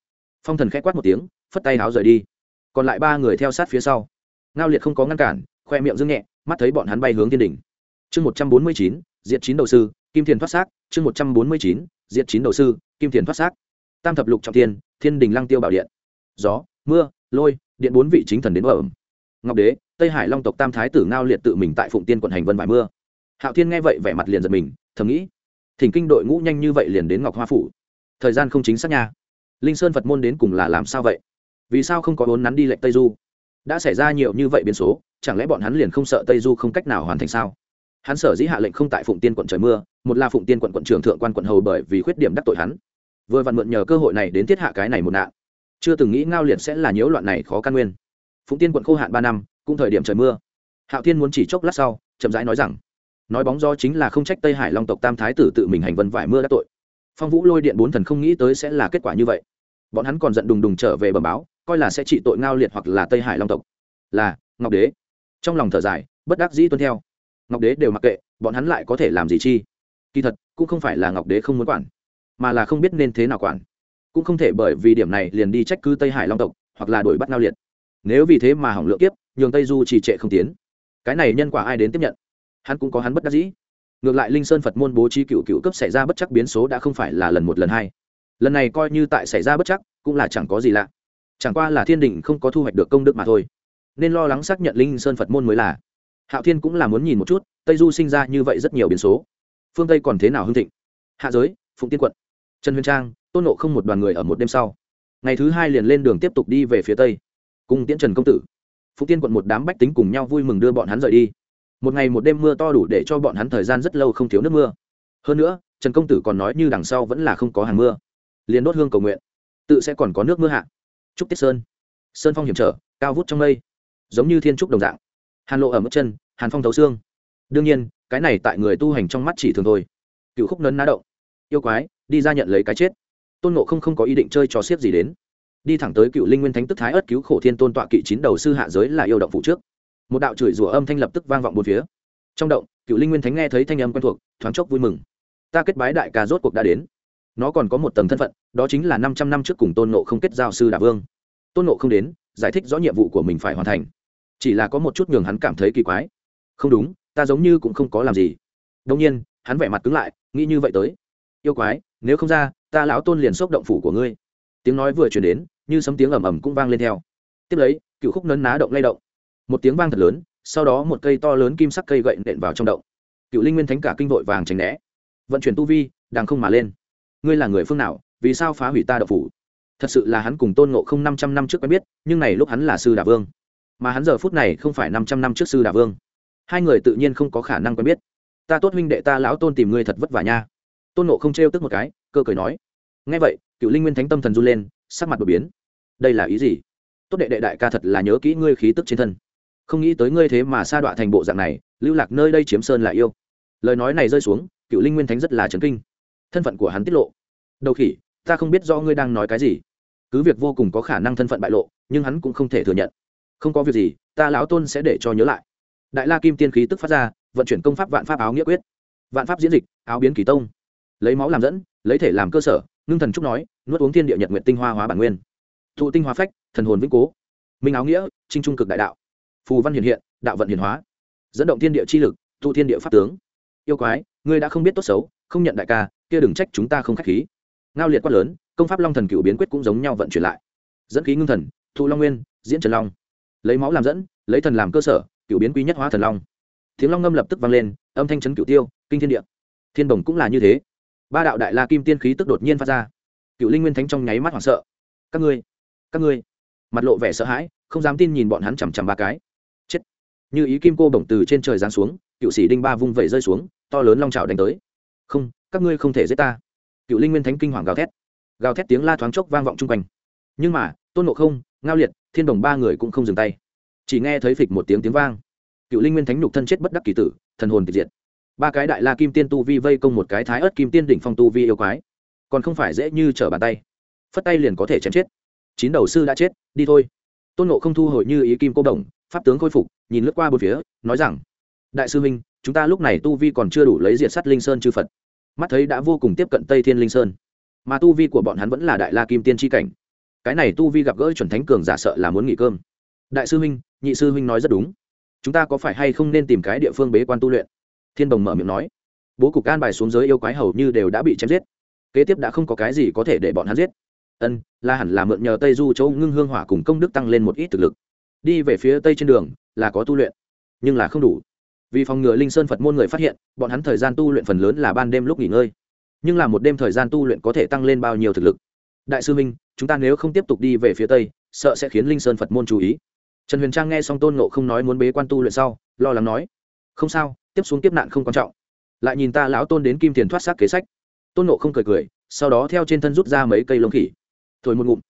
Phong thần k h ẽ quát một tiếng, phất tay áo rời đi. Còn lại ba người theo sát phía sau. Ngao liệt không có ngăn cản, khoe miệng dương nhẹ, mắt thấy bọn hắn bay hướng thiên đỉnh. Chương một trăm bốn mươi chín diện chín đầu sư, kim thiền thoát xác. Chương một trăm bốn mươi chín diện chín đầu sư, kim thiền thoát xác. Tam thập lục trọng tiên thiên đình lăng tiêu bảo điện. Gió, mưa, lôi, điện bốn vị chính thần đến ở ngọc đế, tây hải long tộc tam thái tử ngao liệt tự mình tại phụng tiên quận hành vân vải mưa. Hạo thiên nghe vậy vẻ mặt liền giật mình, thầm nghĩ, thỉnh kinh đội ngũ nhanh như vậy liền đến ngọc hoa phủ. Thời gian không chính xác nha. Linh sơn phật môn đến cùng là làm sao vậy? Vì sao không có vốn nắn đi lệnh tây du? Đã xảy ra nhiều như vậy biến số, chẳng lẽ bọn hắn liền không sợ tây du không cách nào hoàn thành sao? Hắn sở dĩ hạ lệnh không tại phụng tiên quận trời mưa, một là phụng tiên quận quận trưởng thượng quan quận hầu bởi vì khuyết điểm đắc tội hắn vừa vặn mượn nhờ cơ hội này đến thiết hạ cái này một nạn. Chưa từng nghĩ ngao liệt sẽ là nhiễu loạn này khó căn nguyên. Phụng tiên quận khô hạn ba năm, cũng thời điểm trời mưa. Hạo thiên muốn chỉ chốc lát sau, chậm rãi nói rằng, nói bóng do chính là không trách tây hải long tộc tam thái tử tự mình hành vân vải mưa đã tội. Phong vũ lôi điện bốn thần không nghĩ tới sẽ là kết quả như vậy. Bọn hắn còn giận đùng đùng trở về bờ báo, coi là sẽ trị tội ngao liệt hoặc là tây hải long tộc. Là, ngọc đế. Trong lòng thở dài, bất đắc dĩ tuân theo. Ngọc đế đều mặc kệ, bọn hắn lại có thể làm gì chi? Kỳ thật, cũng không phải là ngọc đế không muốn quản mà là không biết nên thế nào quản. Cũng không thể bởi vì điểm này liền đi trách cứ tây hải long tộc, hoặc là đuổi bắt ngao liệt. Nếu vì thế mà hỏng lượng kiếp, nhường tây du trì trệ không tiến. Cái này nhân quả ai đến tiếp nhận? Hắn cũng có hắn bất đắc dĩ. Ngược lại linh sơn phật môn bố trí cựu cựu cấp xảy ra bất chắc biến số đã không phải là lần một lần hai. Lần này coi như tại xảy ra bất chắc, cũng là chẳng có gì lạ. Chẳng qua là thiên đình không có thu hoạch được công đức mà thôi. Nên lo lắng xác nhận linh sơn phật môn mới là. Hạo thiên cũng là muốn nhìn một chút, tây du sinh ra như vậy rất nhiều biến số. Phương tây còn thế nào hưng thịnh? Hạ giới, phụng tiên quận trần huyền trang, tôn nộ không một đoàn người ở một đêm sau. Ngày thứ hai liền lên đường tiếp tục đi về phía tây. Cùng tiễn trần công tử, Phúc tiên quận một đám bách tính cùng nhau vui mừng đưa bọn hắn rời đi. Một ngày một đêm mưa to đủ để cho bọn hắn thời gian rất lâu không thiếu nước mưa. Hơn nữa, trần công tử còn nói như đằng sau vẫn là không có hàng mưa. Liền đốt hương cầu nguyện, tự sẽ còn có nước mưa hạ. Trúc tiết sơn sơn phong hiểm trở, cao vút trong mây, giống như thiên trúc đồng dạng. Hàn lộ ở mức chân, hàn phong thấu xương. Đương nhiên, cái này tại người tu hành trong mắt chỉ thường thôi. Cựu khúc nấn ná động, yêu quái đi ra nhận lấy cái chết. Tôn nộ không không có ý định chơi trò xiết gì đến. Đi thẳng tới cựu linh nguyên thánh tức thái ớt cứu khổ thiên tôn tọa kỵ chín đầu sư hạ giới là yêu động phụ trước. Một đạo chửi rủa âm thanh lập tức vang vọng bốn phía. Trong động, cựu linh nguyên thánh nghe thấy thanh âm quen thuộc, thoáng chốc vui mừng. Ta kết bái đại ca rốt cuộc đã đến. Nó còn có một tầng thân phận, đó chính là năm trăm năm trước cùng tôn nộ không kết giao sư đà vương. Tôn nộ không đến, giải thích rõ nhiệm vụ của mình phải hoàn thành. Chỉ là có một chút nhường hắn cảm thấy kỳ quái. Không đúng, ta giống như cũng không có làm gì. Đông nhiên, hắn vẻ mặt cứng lại, nghĩ như vậy tới yêu quái, nếu không ra, ta lão tôn liền xốc động phủ của ngươi. Tiếng nói vừa chuyển đến, như sấm tiếng ầm ầm cũng vang lên theo. Tiếp lấy cựu khúc nấn ná động lay động. Một tiếng vang thật lớn, sau đó một cây to lớn kim sắc cây gậy nện vào trong động. Cựu linh nguyên thánh cả kinh vội vàng tránh né. Vận chuyển tu vi, đang không mà lên. Ngươi là người phương nào, vì sao phá hủy ta đậu phủ? Thật sự là hắn cùng tôn ngộ không năm trăm năm trước quen biết, nhưng này lúc hắn là sư đà vương. Mà hắn giờ phút này không phải năm trăm năm trước sư đà vương. Hai người tự nhiên không có khả năng quen biết. Ta tốt huynh đệ, ta lão tôn tìm ngươi thật vất vả nha tôn nộ không trêu tức một cái, cơ cười nói. Ngay vậy cựu linh nguyên thánh tâm thần run lên, sắc mặt đột biến. Đây là ý gì? Tốt đệ đệ đại ca thật là nhớ kỹ ngươi khí tức trên thân. Không nghĩ tới ngươi thế mà sa đọa thành bộ dạng này, lưu lạc nơi đây chiếm sơn lại yêu. Lời nói này rơi xuống cựu linh nguyên thánh rất là chấn kinh. Thân phận của hắn tiết lộ. Đầu khỉ, ta không biết do ngươi đang nói cái gì. Cứ việc vô cùng có khả năng thân phận bại lộ, nhưng hắn cũng không thể thừa nhận. Không có việc gì, ta lão tôn sẽ để cho nhớ lại. Đại la kim tiên khí tức phát ra, vận chuyển công pháp vạn pháp áo nghĩa quyết. Vạn pháp diễn dịch, áo biến kỳ tông lấy máu làm dẫn, lấy thể làm cơ sở, ngưng thần trúc nói, nuốt uống thiên địa nhật nguyện tinh hoa hóa bản nguyên. Thụ tinh hóa phách, thần hồn vĩnh cố. Minh áo nghĩa, trinh trung cực đại đạo. Phù văn hiển hiện, đạo vận hiển hóa. Dẫn động thiên địa chi lực tụ thiên địa pháp tướng. Yêu quái, ngươi đã không biết tốt xấu, không nhận đại ca, kia đừng trách chúng ta không khách khí. Ngao liệt quát lớn, công pháp long thần cựu biến quyết cũng giống nhau vận chuyển lại. Dẫn khí ngưng thần, thụ long nguyên, diễn trần long. Lấy máu làm dẫn, lấy thần làm cơ sở cựu biến quý nhất hóa thần long. Tiếng long ngâm lập tức vang lên, âm thanh chấn cựu tiêu, kinh thiên địa. Thiên đồng cũng là như thế ba đạo đại la kim tiên khí tức đột nhiên phát ra. Cựu linh nguyên thánh trong nháy mắt hoảng sợ. Các ngươi các ngươi. Mặt lộ vẻ sợ hãi, không dám tin nhìn bọn hắn chằm chằm ba cái. Chết. Như ý kim cô bổng từ trên trời giáng xuống, cựu sĩ đinh ba vung vẩy rơi xuống, to lớn long trào đánh tới. Không, các ngươi không thể giết ta. Cựu linh nguyên thánh kinh hoàng gào thét. Gào thét tiếng la thoáng chốc vang vọng chung quanh. Nhưng mà, tôn ngộ không, ngao liệt, thiên đồng ba người cũng không dừng tay. Chỉ nghe thấy phịch một tiếng tiếng vang. Cựu linh nguyên thánh nhục thân chết bất đắc kỳ tử, thần hồn tịch diệt ba cái đại la kim tiên tu vi vây công một cái thái ớt kim tiên đỉnh phong tu vi yêu quái, còn không phải dễ như trở bàn tay. Phất tay liền có thể chém chết. Chín đầu sư đã chết, đi thôi. Tôn nộ không thu hồi như ý kim cô đồng, pháp tướng khôi phục, nhìn lướt qua bốn phía, nói rằng, đại sư minh chúng ta lúc này tu vi còn chưa đủ lấy diệt sắt linh sơn chư phật. Mắt thấy đã vô cùng tiếp cận tây thiên linh sơn, mà tu vi của bọn hắn vẫn là đại la kim tiên tri cảnh. Cái này tu vi gặp gỡ chuẩn thánh cường giả sợ là muốn nghỉ cơm. Đại sư huynh, nhị sư huynh nói rất đúng. Chúng ta có phải hay không nên tìm cái địa phương bế quan tu luyện? Thiên đồng mở miệng nói, bố cục an bài xuống giới yêu quái hầu như đều đã bị chém giết. Kế tiếp đã không có cái gì có thể để bọn hắn giết. Ân, là hẳn là mượn nhờ tây du châu ngưng hương hỏa cùng công đức tăng lên một ít thực lực. Đi về phía tây trên đường, là có tu luyện, nhưng là không đủ. Vì phòng ngừa linh sơn phật môn người phát hiện, bọn hắn thời gian tu luyện phần lớn là ban đêm lúc nghỉ ngơi. Nhưng là một đêm thời gian tu luyện có thể tăng lên bao nhiêu thực lực? Đại sư minh, chúng ta nếu không tiếp tục đi về phía tây, sợ sẽ khiến linh sơn phật môn chú ý. Trần huyền trang nghe xong tôn nộ không nói muốn bế quan tu luyện sau, lo lắng nói, không sao tiếp xuống tiếp nạn không quan trọng. Lại nhìn ta lão tôn đến kim tiền thoát xác kế sách. Tôn nộ không cười cười, sau đó theo trên thân rút ra mấy cây lông khỉ. Thổi một ngụm.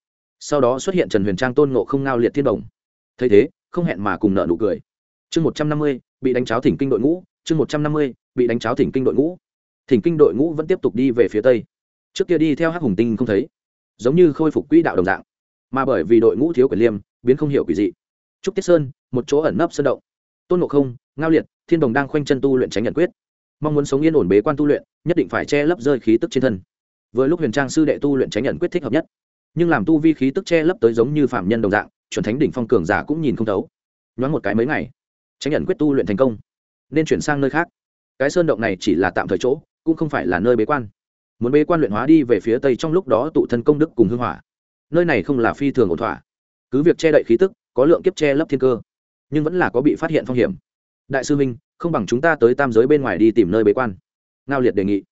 Sau đó xuất hiện trần huyền trang tôn nộ không ngao liệt thiên đồng. Thấy thế, không hẹn mà cùng nợ nụ cười. Chương một trăm năm mươi, bị đánh cháo thỉnh kinh đội ngũ. Chương một trăm năm mươi, bị đánh cháo thỉnh kinh đội ngũ. Thỉnh kinh đội ngũ vẫn tiếp tục đi về phía tây. Trước kia đi theo hắc hùng tinh không thấy. Giống như khôi phục quỹ đạo đồng dạng. Mà bởi vì đội ngũ thiếu quyền liêm, biến không hiểu quỷ dị. Trúc tiết sơn, một chỗ ẩn nấp sơn động. Tôn ngộ không, ngao liệt thiên đồng đang khoanh chân tu luyện tránh nhận quyết. Mong muốn sống yên ổn bế quan tu luyện, nhất định phải che lấp rơi khí tức trên thân. Vừa lúc huyền trang sư đệ tu luyện tránh nhận quyết thích hợp nhất. Nhưng làm tu vi khí tức che lấp tới giống như phạm nhân đồng dạng, chuẩn thánh đỉnh phong cường giả cũng nhìn không thấu. Nhoáng một cái mấy ngày, tránh nhận quyết tu luyện thành công. Nên chuyển sang nơi khác. Cái sơn động này chỉ là tạm thời chỗ, cũng không phải là nơi bế quan. Muốn bế quan luyện hóa đi về phía tây trong lúc đó tụ thân công đức cùng hưng hỏa. Nơi này không là phi thường ổn thỏa. Cứ việc che đậy khí tức, có lượng kiếp che lấp thiên cơ, nhưng vẫn là có bị phát hiện phong hiểm đại sư minh không bằng chúng ta tới tam giới bên ngoài đi tìm nơi bế quan. Ngao liệt đề nghị.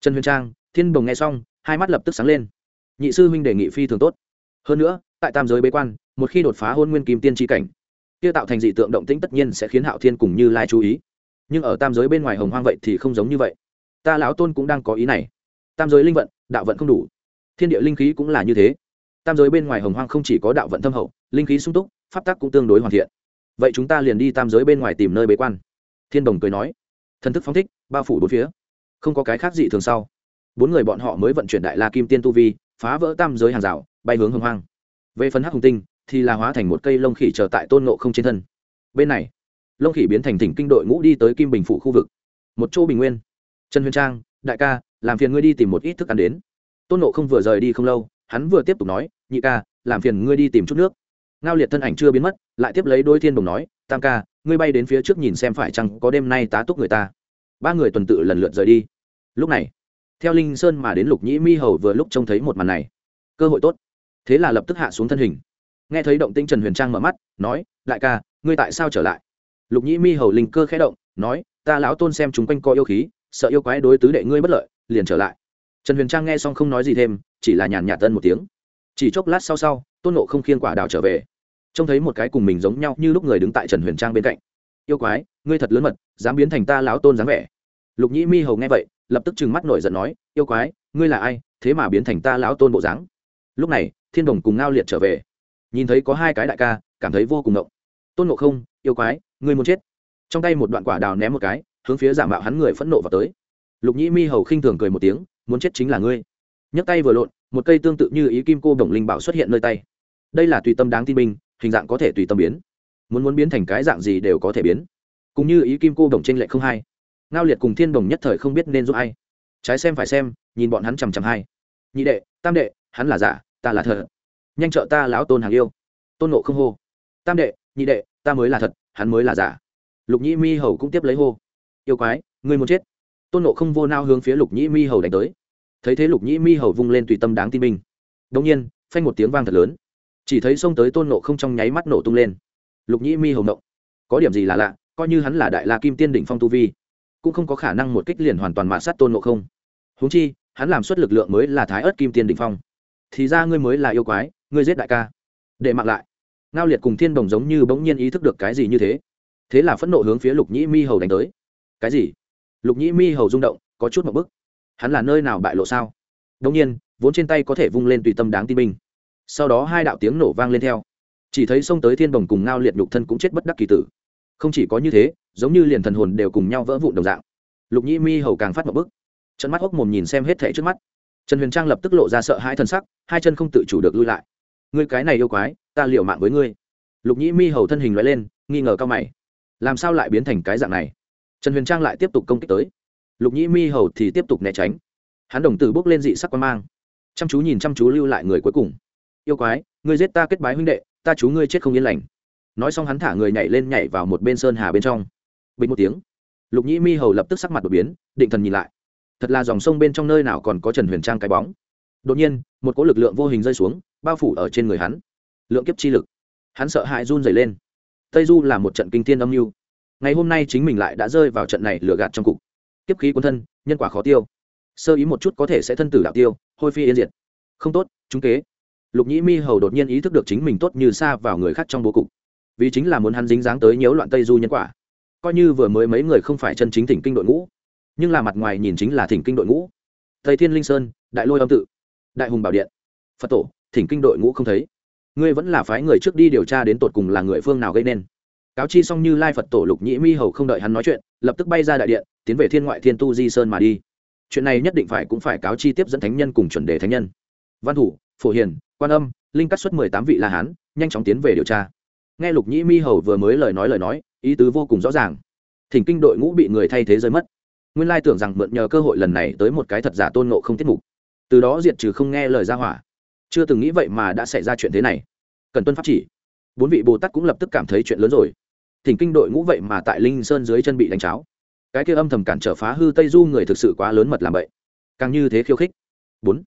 Trần huyền trang, thiên bồng nghe xong, hai mắt lập tức sáng lên. Nhị sư minh đề nghị phi thường tốt. Hơn nữa, tại tam giới bế quan, một khi đột phá hôn nguyên kim tiên tri cảnh, kia tạo thành dị tượng động tĩnh tất nhiên sẽ khiến hạo thiên cùng như lai chú ý. Nhưng ở tam giới bên ngoài hồng hoang vậy thì không giống như vậy. Ta lão tôn cũng đang có ý này. Tam giới linh vận, đạo vận không đủ. Thiên địa linh khí cũng là như thế. Tam giới bên ngoài hồng hoang không chỉ có đạo vận thâm hậu, linh khí sung túc, pháp tắc cũng tương đối hoàn thiện vậy chúng ta liền đi tam giới bên ngoài tìm nơi bế quan. Thiên đồng cười nói, thần thức phóng thích bao phủ bốn phía, không có cái khác gì thường sau bốn người bọn họ mới vận chuyển đại la kim tiên tu vi, phá vỡ tam giới hàng rào, bay hướng hưng hoang. Về phần hắc hùng tinh, thì là hóa thành một cây lông khỉ chờ tại tôn nộ không trên thân. Bên này, lông khỉ biến thành thỉnh kinh đội ngũ đi tới kim bình phụ khu vực. Một chỗ bình nguyên. Trần huyền trang, đại ca, làm phiền ngươi đi tìm một ít thức ăn đến. Tôn nộ không vừa rời đi không lâu, hắn vừa tiếp tục nói, nhị ca, làm phiền ngươi đi tìm chút nước ngao liệt thân ảnh chưa biến mất, lại tiếp lấy đôi thiên đồng nói, tam ca, ngươi bay đến phía trước nhìn xem phải chăng có đêm nay tá túc người ta. Ba người tuần tự lần lượt rời đi. Lúc này, theo linh sơn mà đến lục nhĩ mi hầu vừa lúc trông thấy một màn này. Cơ hội tốt. Thế là lập tức hạ xuống thân hình. Nghe thấy động tinh trần huyền trang mở mắt, nói, đại ca, ngươi tại sao trở lại? Lục nhĩ mi hầu linh cơ khẽ động, nói, ta lão tôn xem chúng quanh co yêu khí, sợ yêu quái đối tứ đệ ngươi bất lợi, liền trở lại. Trần huyền trang nghe xong không nói gì thêm, chỉ là nhàn nhạt tân một tiếng. Chỉ chốc lát sau sau, tôn nộ không khiên quả đào trở về trông thấy một cái cùng mình giống nhau như lúc người đứng tại trần huyền trang bên cạnh. Yêu quái, ngươi thật lớn mật, dám biến thành ta lão tôn dáng vẻ. Lục nhĩ mi hầu nghe vậy, lập tức trừng mắt nổi giận nói, yêu quái, ngươi là ai, thế mà biến thành ta lão tôn bộ dáng? Lúc này, thiên đồng cùng ngao liệt trở về. Nhìn thấy có hai cái đại ca, cảm thấy vô cùng ngộng. Tôn ngộ không, yêu quái, ngươi muốn chết. Trong tay một đoạn quả đào ném một cái, hướng phía giả mạo hắn người phẫn nộ vào tới. Lục nhĩ mi hầu khinh thường cười một tiếng, muốn chết chính là ngươi. Nhấc tay vừa lộn, một cây tương tự như ý kim cô đồng linh bảo xuất hiện nơi tay. Đây là tùy tâm đáng tin binh hình dạng có thể tùy tâm biến. Muốn muốn biến thành cái dạng gì đều có thể biến. Cũng như ý kim cô đồng trên lệ không hai. Ngao liệt cùng thiên đồng nhất thời không biết nên giúp ai. Trái xem phải xem, nhìn bọn hắn chằm chằm hai. Nhị đệ, tam đệ, hắn là giả, ta là thật. Nhanh trợ ta lão tôn hàng yêu. Tôn nộ không hô. Tam đệ, nhị đệ, ta mới là thật, hắn mới là giả. Lục nhĩ mi hầu cũng tiếp lấy hô. Yêu quái người muốn chết. Tôn nộ không vô nao hướng phía lục nhĩ mi hầu đánh tới. Thấy thế lục nhĩ mi hầu vung lên tùy tâm đáng tin binh. Đông nhiên, phanh một tiếng vang thật lớn chỉ thấy xông tới tôn nộ không trong nháy mắt nổ tung lên. Lục nhĩ mi hồng nộ có điểm gì là lạ, coi như hắn là đại la kim tiên đỉnh phong tu vi, cũng không có khả năng một kích liền hoàn toàn mạ sát tôn nộ không. Húng chi, hắn làm suất lực lượng mới là thái ớt kim tiên đỉnh phong. Thì ra ngươi mới là yêu quái, ngươi giết đại ca. Để mặc lại. Ngao liệt cùng thiên đồng giống như bỗng nhiên ý thức được cái gì như thế. Thế là phẫn nộ hướng phía lục nhĩ mi hầu đánh tới. Cái gì? Lục nhĩ mi hầu rung động, có chút một bức. Hắn là nơi nào bại lộ sao? Đông nhiên, vốn trên tay có thể vung lên tùy tâm đáng tin binh sau đó hai đạo tiếng nổ vang lên theo. Chỉ thấy xông tới thiên bồng cùng ngao liệt nhục thân cũng chết bất đắc kỳ tử. Không chỉ có như thế, giống như liền thần hồn đều cùng nhau vỡ vụn đồng dạng. Lục nhĩ mi hầu càng phát một bức. Chân mắt hốc mồm nhìn xem hết thẻ trước mắt. Trần huyền trang lập tức lộ ra sợ hai thân sắc, hai chân không tự chủ được lui lại. Ngươi cái này yêu quái, ta liệu mạng với ngươi. Lục nhĩ mi hầu thân hình loại lên, nghi ngờ cao mày. Làm sao lại biến thành cái dạng này? Trần huyền trang lại tiếp tục công kích tới. Lục nhĩ mi hầu thì tiếp tục né tránh. Hắn đồng tử bước lên dị sắc quan mang. Chăm chú nhìn chăm chú lưu lại người cuối cùng yêu quái, ngươi giết ta kết bái huynh đệ, ta chú ngươi chết không yên lành. Nói xong hắn thả người nhảy lên nhảy vào một bên sơn hà bên trong. Bình một tiếng, lục nhĩ mi hầu lập tức sắc mặt đột biến, định thần nhìn lại. Thật là dòng sông bên trong nơi nào còn có trần huyền trang cái bóng. Đột nhiên, một cỗ lực lượng vô hình rơi xuống, bao phủ ở trên người hắn. Lượng kiếp chi lực. Hắn sợ hãi run dày lên. Tây du là một trận kinh thiên âm mưu. Ngày hôm nay chính mình lại đã rơi vào trận này lừa gạt trong cục. Kiếp khí quân thân, nhân quả khó tiêu. Sơ ý một chút có thể sẽ thân tử đạo tiêu, hôi phi yên diệt. Không tốt, chúng kế lục nhĩ mi hầu đột nhiên ý thức được chính mình tốt như xa vào người khác trong bố cục. Vì chính là muốn hắn dính dáng tới nhiễu loạn tây du nhân quả. Coi như vừa mới mấy người không phải chân chính thỉnh kinh đội ngũ, nhưng là mặt ngoài nhìn chính là thỉnh kinh đội ngũ. Thầy thiên linh sơn, đại lôi âm tự, đại hùng bảo điện. Phật tổ, thỉnh kinh đội ngũ không thấy. Ngươi vẫn là phái người trước đi điều tra đến tột cùng là người phương nào gây nên. Cáo chi xong như lai phật tổ lục nhĩ mi hầu không đợi hắn nói chuyện, lập tức bay ra đại điện, tiến về thiên ngoại thiên tu di sơn mà đi. Chuyện này nhất định phải cũng phải cáo chi tiếp dẫn thánh nhân cùng chuẩn đề thánh nhân. Văn thủ, phổ hiền quan âm, linh cắt xuất mười tám vị la hán, nhanh chóng tiến về điều tra. Nghe lục nhĩ mi hầu vừa mới lời nói lời nói, ý tứ vô cùng rõ ràng. Thỉnh kinh đội ngũ bị người thay thế rơi mất. Nguyên lai tưởng rằng mượn nhờ cơ hội lần này tới một cái thật giả tôn nộ không tiết mục. Từ đó diệt trừ không nghe lời ra hỏa. Chưa từng nghĩ vậy mà đã xảy ra chuyện thế này. Cần tuân pháp chỉ. Bốn vị bồ tát cũng lập tức cảm thấy chuyện lớn rồi. Thỉnh kinh đội ngũ vậy mà tại linh sơn dưới chân bị đánh cháo. Cái kia âm thầm cản trở phá hư tây du người thực sự quá lớn mật làm vậy càng như thế khiêu khích. Bốn.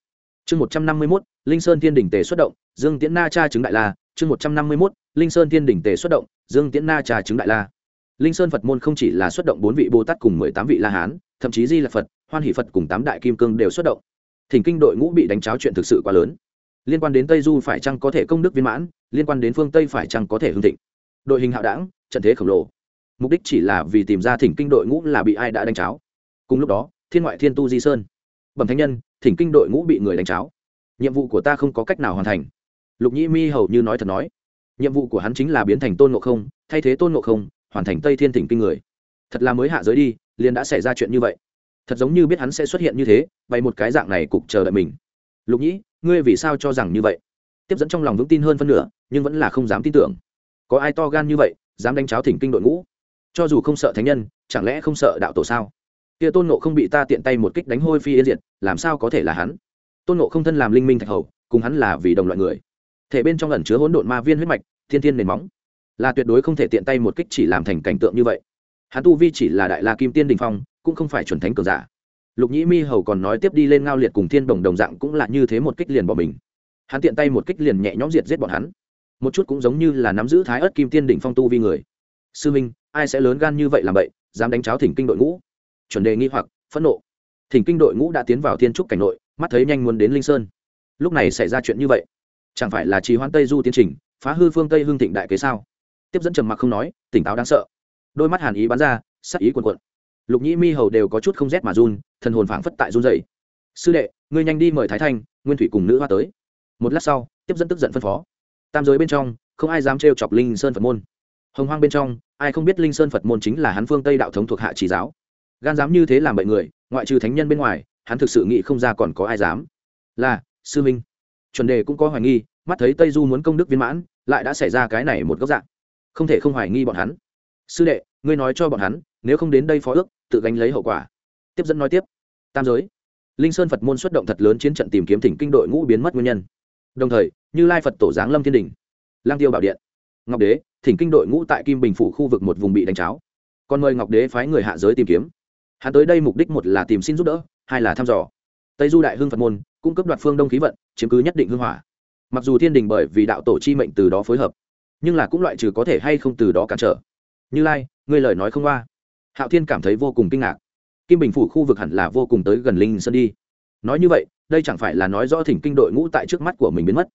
Chương một trăm năm mươi mốt linh sơn thiên đỉnh tề xuất động, dương tiễn na cha chứng đại la, chương một trăm năm mươi mốt, linh sơn thiên đỉnh tề xuất động, dương tiễn na cha chứng đại la. Linh sơn phật môn không chỉ là xuất động bốn vị bồ tát cùng mười tám vị la hán, thậm chí di là phật, hoan hỷ phật cùng tám đại kim cương đều xuất động. Thỉnh kinh đội ngũ bị đánh cháo chuyện thực sự quá lớn. Liên quan đến tây du phải chăng có thể công đức viên mãn, liên quan đến phương tây phải chăng có thể hương thịnh. Đội hình hạo đảng, trận thế khổng lồ. Mục đích chỉ là vì tìm ra thỉnh kinh đội ngũ là bị ai đã đánh cháo. Cùng lúc đó, thiên ngoại thiên tu di sơn. Bẩm thánh nhân, thỉnh kinh đội ngũ bị người đánh cháo nhiệm vụ của ta không có cách nào hoàn thành. Lục nhĩ mi hầu như nói thật nói. Nhiệm vụ của hắn chính là biến thành tôn ngộ không, thay thế tôn ngộ không, hoàn thành tây thiên thỉnh kinh người. Thật là mới hạ giới đi, liền đã xảy ra chuyện như vậy. Thật giống như biết hắn sẽ xuất hiện như thế, bày một cái dạng này cục chờ đợi mình. Lục nhĩ, ngươi vì sao cho rằng như vậy? Tiếp dẫn trong lòng vững tin hơn phân nửa, nhưng vẫn là không dám tin tưởng. Có ai to gan như vậy, dám đánh cháo thỉnh kinh đội ngũ? Cho dù không sợ thánh nhân, chẳng lẽ không sợ đạo tổ sao? Kia tôn nộ không bị ta tiện tay một kích đánh hôi phi yên diệt, làm sao có thể là hắn? Tôn nộ không thân làm linh minh thạch hầu, cùng hắn là vì đồng loại người. Thể bên trong ẩn chứa hỗn độn ma viên huyết mạch, thiên thiên nền móng. Là tuyệt đối không thể tiện tay một kích chỉ làm thành cảnh tượng như vậy. Hắn tu vi chỉ là đại la kim tiên đình phong, cũng không phải chuẩn thánh cường giả. Lục nhĩ mi hầu còn nói tiếp đi lên ngao liệt cùng thiên đồng đồng dạng cũng là như thế một kích liền bỏ mình. Hắn tiện tay một kích liền nhẹ nhõm diệt giết bọn hắn. Một chút cũng giống như là nắm giữ thái ớt kim tiên đỉnh phong tu vi người. Sư minh, ai sẽ lớn gan như vậy làm vậy, dám đánh cháo thỉnh kinh đội ngũ? Chuẩn đề nghi hoặc, phẫn nộ. Thỉnh kinh đội ngũ đã tiến vào thiên trúc cảnh nội mắt thấy nhanh muốn đến linh sơn. Lúc này xảy ra chuyện như vậy, chẳng phải là trì hoãn tây du tiến trình, phá hư phương tây hương thịnh đại kế sao? Tiếp dẫn trầm mặc không nói, tỉnh táo đáng sợ. Đôi mắt hàn ý bắn ra, sắc ý quần quận lục nhĩ mi hầu đều có chút không rét mà run, thần hồn phảng phất tại run dậy sư đệ, ngươi nhanh đi mời thái thanh, nguyên thủy cùng nữ hoa tới. Một lát sau, tiếp dẫn tức giận phân phó. Tam giới bên trong, không ai dám trêu chọc linh sơn phật môn. Hồng hoang bên trong, ai không biết linh sơn phật môn chính là hắn phương tây đạo thống thuộc hạ trí giáo. Gan dám như thế làm bậy người, ngoại trừ thánh nhân bên ngoài hắn thực sự nghĩ không ra còn có ai dám. Là, sư minh. Chuẩn đề cũng có hoài nghi, mắt thấy tây du muốn công đức viên mãn, lại đã xảy ra cái này một góc dạng. Không thể không hoài nghi bọn hắn. Sư đệ, ngươi nói cho bọn hắn, nếu không đến đây phó ước, tự gánh lấy hậu quả. Tiếp dẫn nói tiếp. Tam giới. Linh sơn phật môn xuất động thật lớn chiến trận tìm kiếm thỉnh kinh đội ngũ biến mất nguyên nhân. Đồng thời, như lai phật tổ giáng lâm thiên đình. Lang tiêu bảo điện. Ngọc đế, thỉnh kinh đội ngũ tại kim bình phủ khu vực một vùng bị đánh cháo. Còn mời ngọc đế phái người hạ giới tìm kiếm hắn tới đây mục đích một là tìm xin giúp đỡ, hai là thăm dò. Tây du đại hưng phật môn cung cấp đoạt phương đông khí vận, chiếm cứ nhất định hưng hỏa. Mặc dù thiên đình bởi vì đạo tổ chi mệnh từ đó phối hợp, nhưng là cũng loại trừ có thể hay không từ đó cản trở. Như lai, ngươi lời nói không qua. Hạo thiên cảm thấy vô cùng kinh ngạc. Kim bình phủ khu vực hẳn là vô cùng tới gần linh sơn đi. Nói như vậy, đây chẳng phải là nói rõ thỉnh kinh đội ngũ tại trước mắt của mình biến mất.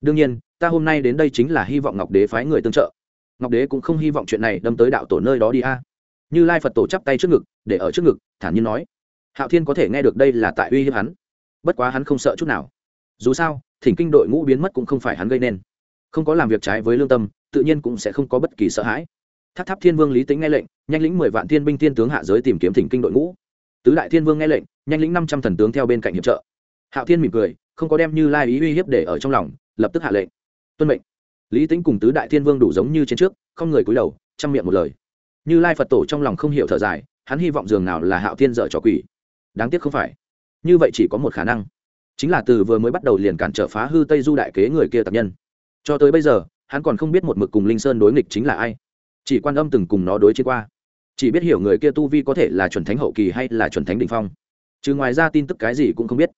Đương nhiên, ta hôm nay đến đây chính là hy vọng ngọc đế phái người tương trợ. Ngọc đế cũng không hy vọng chuyện này đâm tới đạo tổ nơi đó đi a như lai phật tổ chắp tay trước ngực, để ở trước ngực, thản nhiên nói, hạo thiên có thể nghe được đây là tại uy hiếp hắn. Bất quá hắn không sợ chút nào. Dù sao, thỉnh kinh đội ngũ biến mất cũng không phải hắn gây nên. Không có làm việc trái với lương tâm, tự nhiên cũng sẽ không có bất kỳ sợ hãi. Tháp tháp thiên vương lý tính nghe lệnh, nhanh lĩnh mười vạn thiên binh thiên tướng hạ giới tìm kiếm thỉnh kinh đội ngũ. Tứ đại thiên vương nghe lệnh, nhanh lĩnh năm trăm thần tướng theo bên cạnh hiệp trợ. Hạo thiên mỉm cười, không có đem như lai ý uy hiếp để ở trong lòng, lập tức hạ lệnh. Tuân mệnh. Lý tính cùng tứ đại thiên vương đủ giống như trên trước, không người cúi đầu, chăm miệng một lời như lai phật tổ trong lòng không hiểu thở dài, hắn hy vọng dường nào là hạo thiên dợ trò quỷ. Đáng tiếc không phải. Như vậy chỉ có một khả năng. Chính là từ vừa mới bắt đầu liền cản trở phá hư tây du đại kế người kia tập nhân. Cho tới bây giờ, hắn còn không biết một mực cùng linh sơn đối nghịch chính là ai. Chỉ quan âm từng cùng nó đối chiến qua. Chỉ biết hiểu người kia tu vi có thể là chuẩn thánh hậu kỳ hay là chuẩn thánh đình phong. Chứ ngoài ra tin tức cái gì cũng không biết.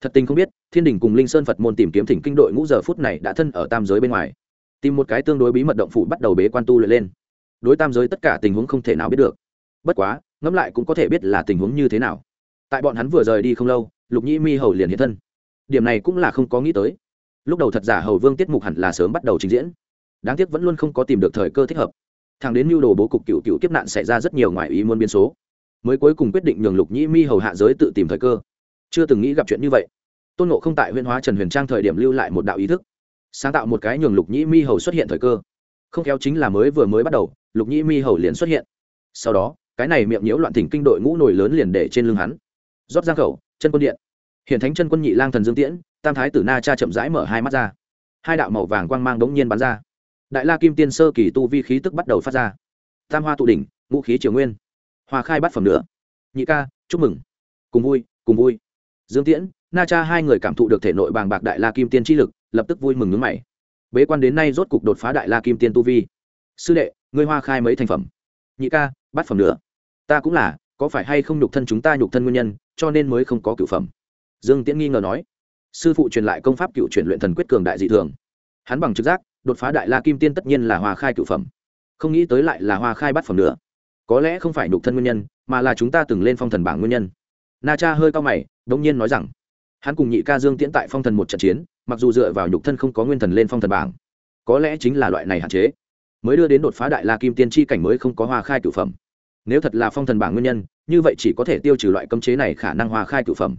Thật tình không biết, thiên đình cùng linh sơn phật môn tìm kiếm thỉnh kinh đội ngũ giờ phút này đã thân ở tam giới bên ngoài. Tìm một cái tương đối bí mật động phủ bắt đầu bế quan tu luyện lên đối tam giới tất cả tình huống không thể nào biết được. Bất quá, ngẫm lại cũng có thể biết là tình huống như thế nào. Tại bọn hắn vừa rời đi không lâu, lục nhĩ mi hầu liền hiện thân. Điểm này cũng là không có nghĩ tới. Lúc đầu thật giả hầu vương tiết mục hẳn là sớm bắt đầu trình diễn. Đáng tiếc vẫn luôn không có tìm được thời cơ thích hợp. Thằng đến mưu đồ bố cục cựu cựu kiếp nạn xảy ra rất nhiều ngoài ý muốn biến số, mới cuối cùng quyết định nhường lục nhĩ mi hầu hạ giới tự tìm thời cơ. Chưa từng nghĩ gặp chuyện như vậy. Tôn nộ không tại huyên hóa trần huyền trang thời điểm lưu lại một đạo ý thức, sáng tạo một cái nhường lục nhĩ mi hầu xuất hiện thời cơ không khéo chính là mới vừa mới bắt đầu, lục nhĩ mi hầu liền xuất hiện. Sau đó, cái này miệng nhiễu loạn thỉnh kinh đội ngũ nổi lớn liền để trên lưng hắn. Rót giang khẩu, chân quân điện. Hiện thánh chân quân nhị lang thần dương tiễn, tam thái tử na cha chậm rãi mở hai mắt ra. Hai đạo màu vàng quang mang đống nhiên bắn ra. Đại la kim tiên sơ kỳ tu vi khí tức bắt đầu phát ra. Tam hoa tụ đỉnh, ngũ khí triều nguyên. Hòa khai bắt phẩm nữa. Nhị ca, chúc mừng. Cùng vui cùng vui. Dương tiễn, na cha hai người cảm thụ được thể nội bàng bạc đại la kim tiên chi lực, lập tức vui mừng ngứng mày bế quan đến nay rốt cục đột phá đại la kim tiên tu vi. Sư đệ, ngươi hoa khai mấy thành phẩm? Nhị ca bắt phẩm nữa. Ta cũng là, có phải hay không nhục thân chúng ta nhục thân nguyên nhân, cho nên mới không có cửu phẩm? Dương tiễn nghi ngờ nói. Sư phụ truyền lại công pháp cựu truyền luyện thần quyết cường đại dị thường. Hắn bằng trực giác, đột phá đại la kim tiên tất nhiên là hoa khai cựu phẩm. Không nghĩ tới lại là hoa khai bắt phẩm nữa. Có lẽ không phải nhục thân nguyên nhân, mà là chúng ta từng lên phong thần bảng nguyên nhân. Na cha hơi cao mày đông nhiên nói rằng. Hắn cùng nhị ca dương tiễn tại phong thần một trận chiến mặc dù dựa vào nhục thân không có nguyên thần lên phong thần bảng, có lẽ chính là loại này hạn chế, mới đưa đến đột phá đại la kim tiên chi cảnh mới không có hoa khai cửu phẩm. Nếu thật là phong thần bảng nguyên nhân, như vậy chỉ có thể tiêu trừ loại cấm chế này khả năng hoa khai cửu phẩm.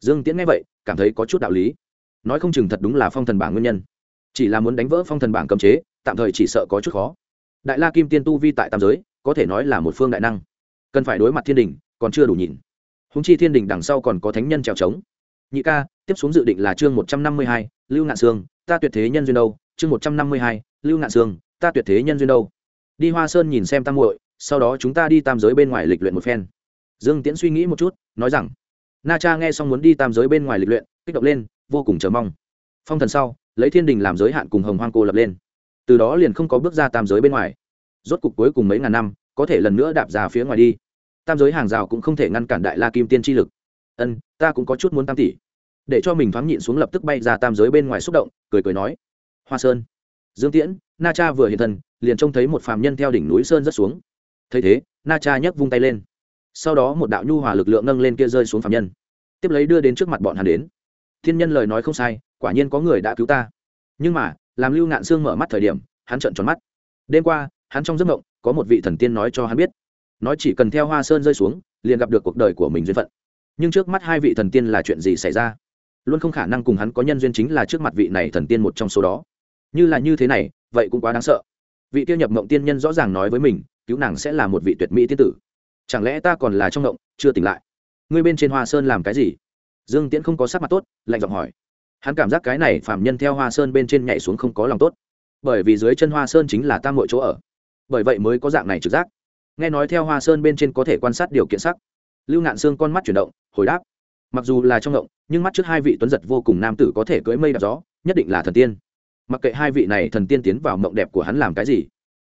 Dương tiễn nghe vậy, cảm thấy có chút đạo lý. Nói không chừng thật đúng là phong thần bảng nguyên nhân. Chỉ là muốn đánh vỡ phong thần bảng cấm chế, tạm thời chỉ sợ có chút khó. Đại la kim tiên tu vi tại tam giới, có thể nói là một phương đại năng. Cần phải đối mặt thiên đình, còn chưa đủ nhìn. Húng chi thiên đình đằng sau còn có thánh nhân trèo trống. Nhị ca tiếp xuống dự định là chương một trăm năm mươi hai, lưu ngạn sương, ta tuyệt thế nhân duyên đâu? Chương một trăm năm mươi hai, lưu ngạn sương, ta tuyệt thế nhân duyên đâu? Đi hoa sơn nhìn xem tam muội, sau đó chúng ta đi tam giới bên ngoài lịch luyện một phen. Dương tiễn suy nghĩ một chút, nói rằng, na cha nghe xong muốn đi tam giới bên ngoài lịch luyện, kích động lên, vô cùng chờ mong. Phong thần sau, lấy thiên đình làm giới hạn cùng hồng hoang cô lập lên. Từ đó liền không có bước ra tam giới bên ngoài. Rốt cục cuối cùng mấy ngàn năm, có thể lần nữa đạp ra phía ngoài đi. Tam giới hàng rào cũng không thể ngăn cản đại la kim tiên tri lực. Ân, ta cũng có chút muốn tam tỷ để cho mình thoáng nhịn xuống lập tức bay ra tam giới bên ngoài xúc động, cười cười nói, hoa sơn, dương tiễn, na cha vừa hiện thân, liền trông thấy một phàm nhân theo đỉnh núi sơn rất xuống. Thấy thế, na cha nhấc vung tay lên. Sau đó một đạo nhu hòa lực lượng nâng lên kia rơi xuống phàm nhân. Tiếp lấy đưa đến trước mặt bọn hắn đến. Thiên nhân lời nói không sai, quả nhiên có người đã cứu ta. Nhưng mà, làm lưu ngạn sương mở mắt thời điểm, hắn trợn tròn mắt. Đêm qua, hắn trong giấc mộng, có một vị thần tiên nói cho hắn biết. Nói chỉ cần theo hoa sơn rơi xuống, liền gặp được cuộc đời của mình duyên phận. Nhưng trước mắt hai vị thần tiên là chuyện gì xảy ra? Luôn không khả năng cùng hắn có nhân duyên chính là trước mặt vị này thần tiên một trong số đó. Như là như thế này, vậy cũng quá đáng sợ. Vị tiêu nhập mộng tiên nhân rõ ràng nói với mình, cứu nàng sẽ là một vị tuyệt mỹ tiên tử. Chẳng lẽ ta còn là trong mộng, chưa tỉnh lại? Ngươi bên trên hoa sơn làm cái gì? Dương tiễn không có sắc mặt tốt, lạnh giọng hỏi. Hắn cảm giác cái này phạm nhân theo hoa sơn bên trên nhảy xuống không có lòng tốt. Bởi vì dưới chân hoa sơn chính là tam mội chỗ ở. Bởi vậy mới có dạng này trực giác. Nghe nói theo hoa sơn bên trên có thể quan sát điều kiện sắc. Lưu ngạn xương con mắt chuyển động, hồi đáp mặc dù là trong ngộng, nhưng mắt trước hai vị tuấn giật vô cùng nam tử có thể cưỡi mây đạp gió, nhất định là thần tiên. Mặc kệ hai vị này thần tiên tiến vào mộng đẹp của hắn làm cái gì,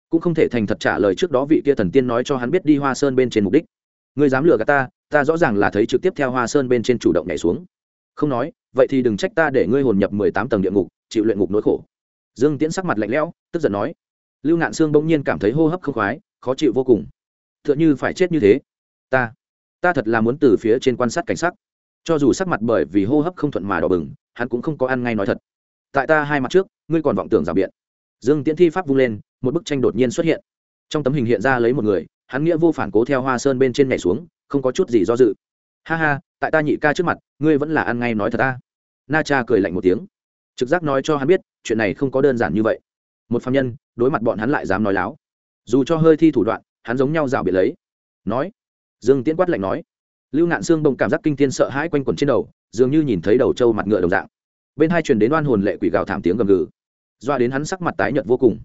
cũng không thể thành thật trả lời trước đó vị kia thần tiên nói cho hắn biết đi hoa sơn bên trên mục đích. Người dám lừa gạt ta ta rõ ràng là thấy trực tiếp theo hoa sơn bên trên chủ động nhảy xuống. Không nói, vậy thì đừng trách ta để ngươi hồn nhập mười tám tầng địa ngục, chịu luyện ngục nỗi khổ. Dương tiễn sắc mặt lạnh lẽo, tức giận nói. Lưu ngạn sương bỗng nhiên cảm thấy hô hấp không khoái, khó chịu vô cùng. T h ư ợ n h ư phải chết như thế. Ta ta thật là muốn từ phía trên quan sát cảnh sắc cho dù sắc mặt bởi vì hô hấp không thuận mà đỏ bừng, hắn cũng không có ăn ngay nói thật. Tại ta hai mặt trước, ngươi còn vọng tưởng rào biện. Dương tiễn thi pháp vung lên, một bức tranh đột nhiên xuất hiện. Trong tấm hình hiện ra lấy một người, hắn nghĩa vô phản cố theo hoa sơn bên trên nhảy xuống, không có chút gì do dự. Ha ha, tại ta nhị ca trước mặt, ngươi vẫn là ăn ngay nói thật ta. Na cha cười lạnh một tiếng. Trực giác nói cho hắn biết, chuyện này không có đơn giản như vậy. Một phạm nhân, đối mặt bọn hắn lại dám nói láo. Dù cho hơi thi thủ đoạn, hắn giống nhau rào biệt lấy. Nói. Dương tiễn quát lạnh nói lưu ngạn xương bông cảm giác kinh thiên sợ hãi quanh quẩn trên đầu, dường như nhìn thấy đầu trâu mặt ngựa đồng dạng. Bên hai truyền đến oan hồn lệ quỷ gào thảm tiếng gầm gừ. Doa đến hắn sắc mặt tái nhợt vô cùng.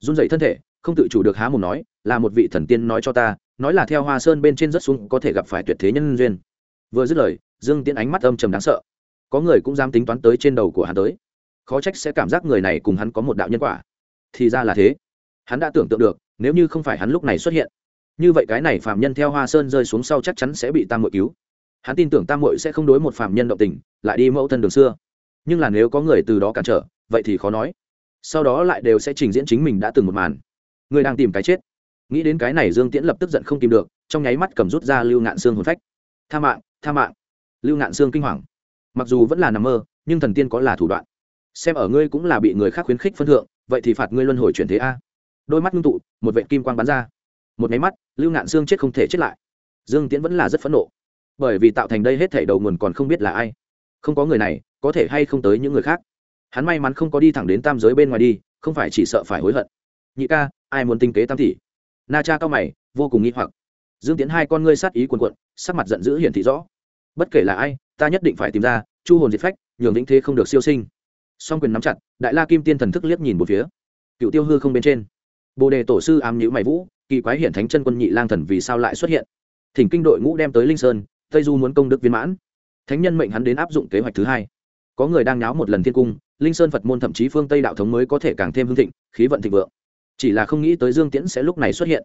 Run dậy thân thể, không tự chủ được há mồm nói, là một vị thần tiên nói cho ta, nói là theo hoa sơn bên trên rất xuống có thể gặp phải tuyệt thế nhân duyên. Vừa dứt lời, dương tiễn ánh mắt âm trầm đáng sợ. Có người cũng dám tính toán tới trên đầu của hắn tới. Khó trách sẽ cảm giác người này cùng hắn có một đạo nhân quả. Thì ra là thế. Hắn đã tưởng tượng được, nếu như không phải hắn lúc này xuất hiện như vậy cái này phạm nhân theo hoa sơn rơi xuống sau chắc chắn sẽ bị tam mội cứu. Hắn tin tưởng tam mội sẽ không đối một phạm nhân động tình, lại đi mẫu thân đường xưa. Nhưng là nếu có người từ đó cản trở, vậy thì khó nói. Sau đó lại đều sẽ trình diễn chính mình đã từng một màn. Người đang tìm cái chết. Nghĩ đến cái này dương tiễn lập tức giận không tìm được, trong nháy mắt cầm rút ra lưu ngạn xương hồn phách. Tha mạng tha mạng. Lưu ngạn xương kinh hoàng. Mặc dù vẫn là nằm mơ, nhưng thần tiên có là thủ đoạn. Xem ở ngươi cũng là bị người khác khuyến khích phân thượng, vậy thì phạt ngươi luân hồi chuyển thế a. Đôi mắt ngưng tụ, một vệ kim quang bắn ra. Một máy mắt lưu ngạn dương chết không thể chết lại. Dương tiễn vẫn là rất phẫn nộ. Bởi vì tạo thành đây hết thể đầu nguồn còn không biết là ai. Không có người này, có thể hay không tới những người khác. Hắn may mắn không có đi thẳng đến tam giới bên ngoài đi, không phải chỉ sợ phải hối hận. Nhị ca, ai muốn tinh kế tam tỷ na cha cao mày, vô cùng nghi hoặc. Dương tiễn hai con ngươi sát ý quần quận sắc mặt giận dữ hiển thị rõ. Bất kể là ai, ta nhất định phải tìm ra, chu hồn diệt phách, nhường vĩnh thế không được siêu sinh. Song quyền nắm chặt, đại la kim tiên thần thức liếc nhìn một phía. Cựu tiêu hư không bên trên. Bồ đề tổ sư ám nhữ mày vũ kỳ quái hiển thánh chân quân nhị lang thần vì sao lại xuất hiện? Thỉnh kinh đội ngũ đem tới linh sơn, tây du muốn công đức viên mãn. Thánh nhân mệnh hắn đến áp dụng kế hoạch thứ hai. Có người đang náo một lần thiên cung, linh sơn phật môn thậm chí phương tây đạo thống mới có thể càng thêm hưng thịnh, khí vận thịnh vượng. Chỉ là không nghĩ tới dương tiễn sẽ lúc này xuất hiện.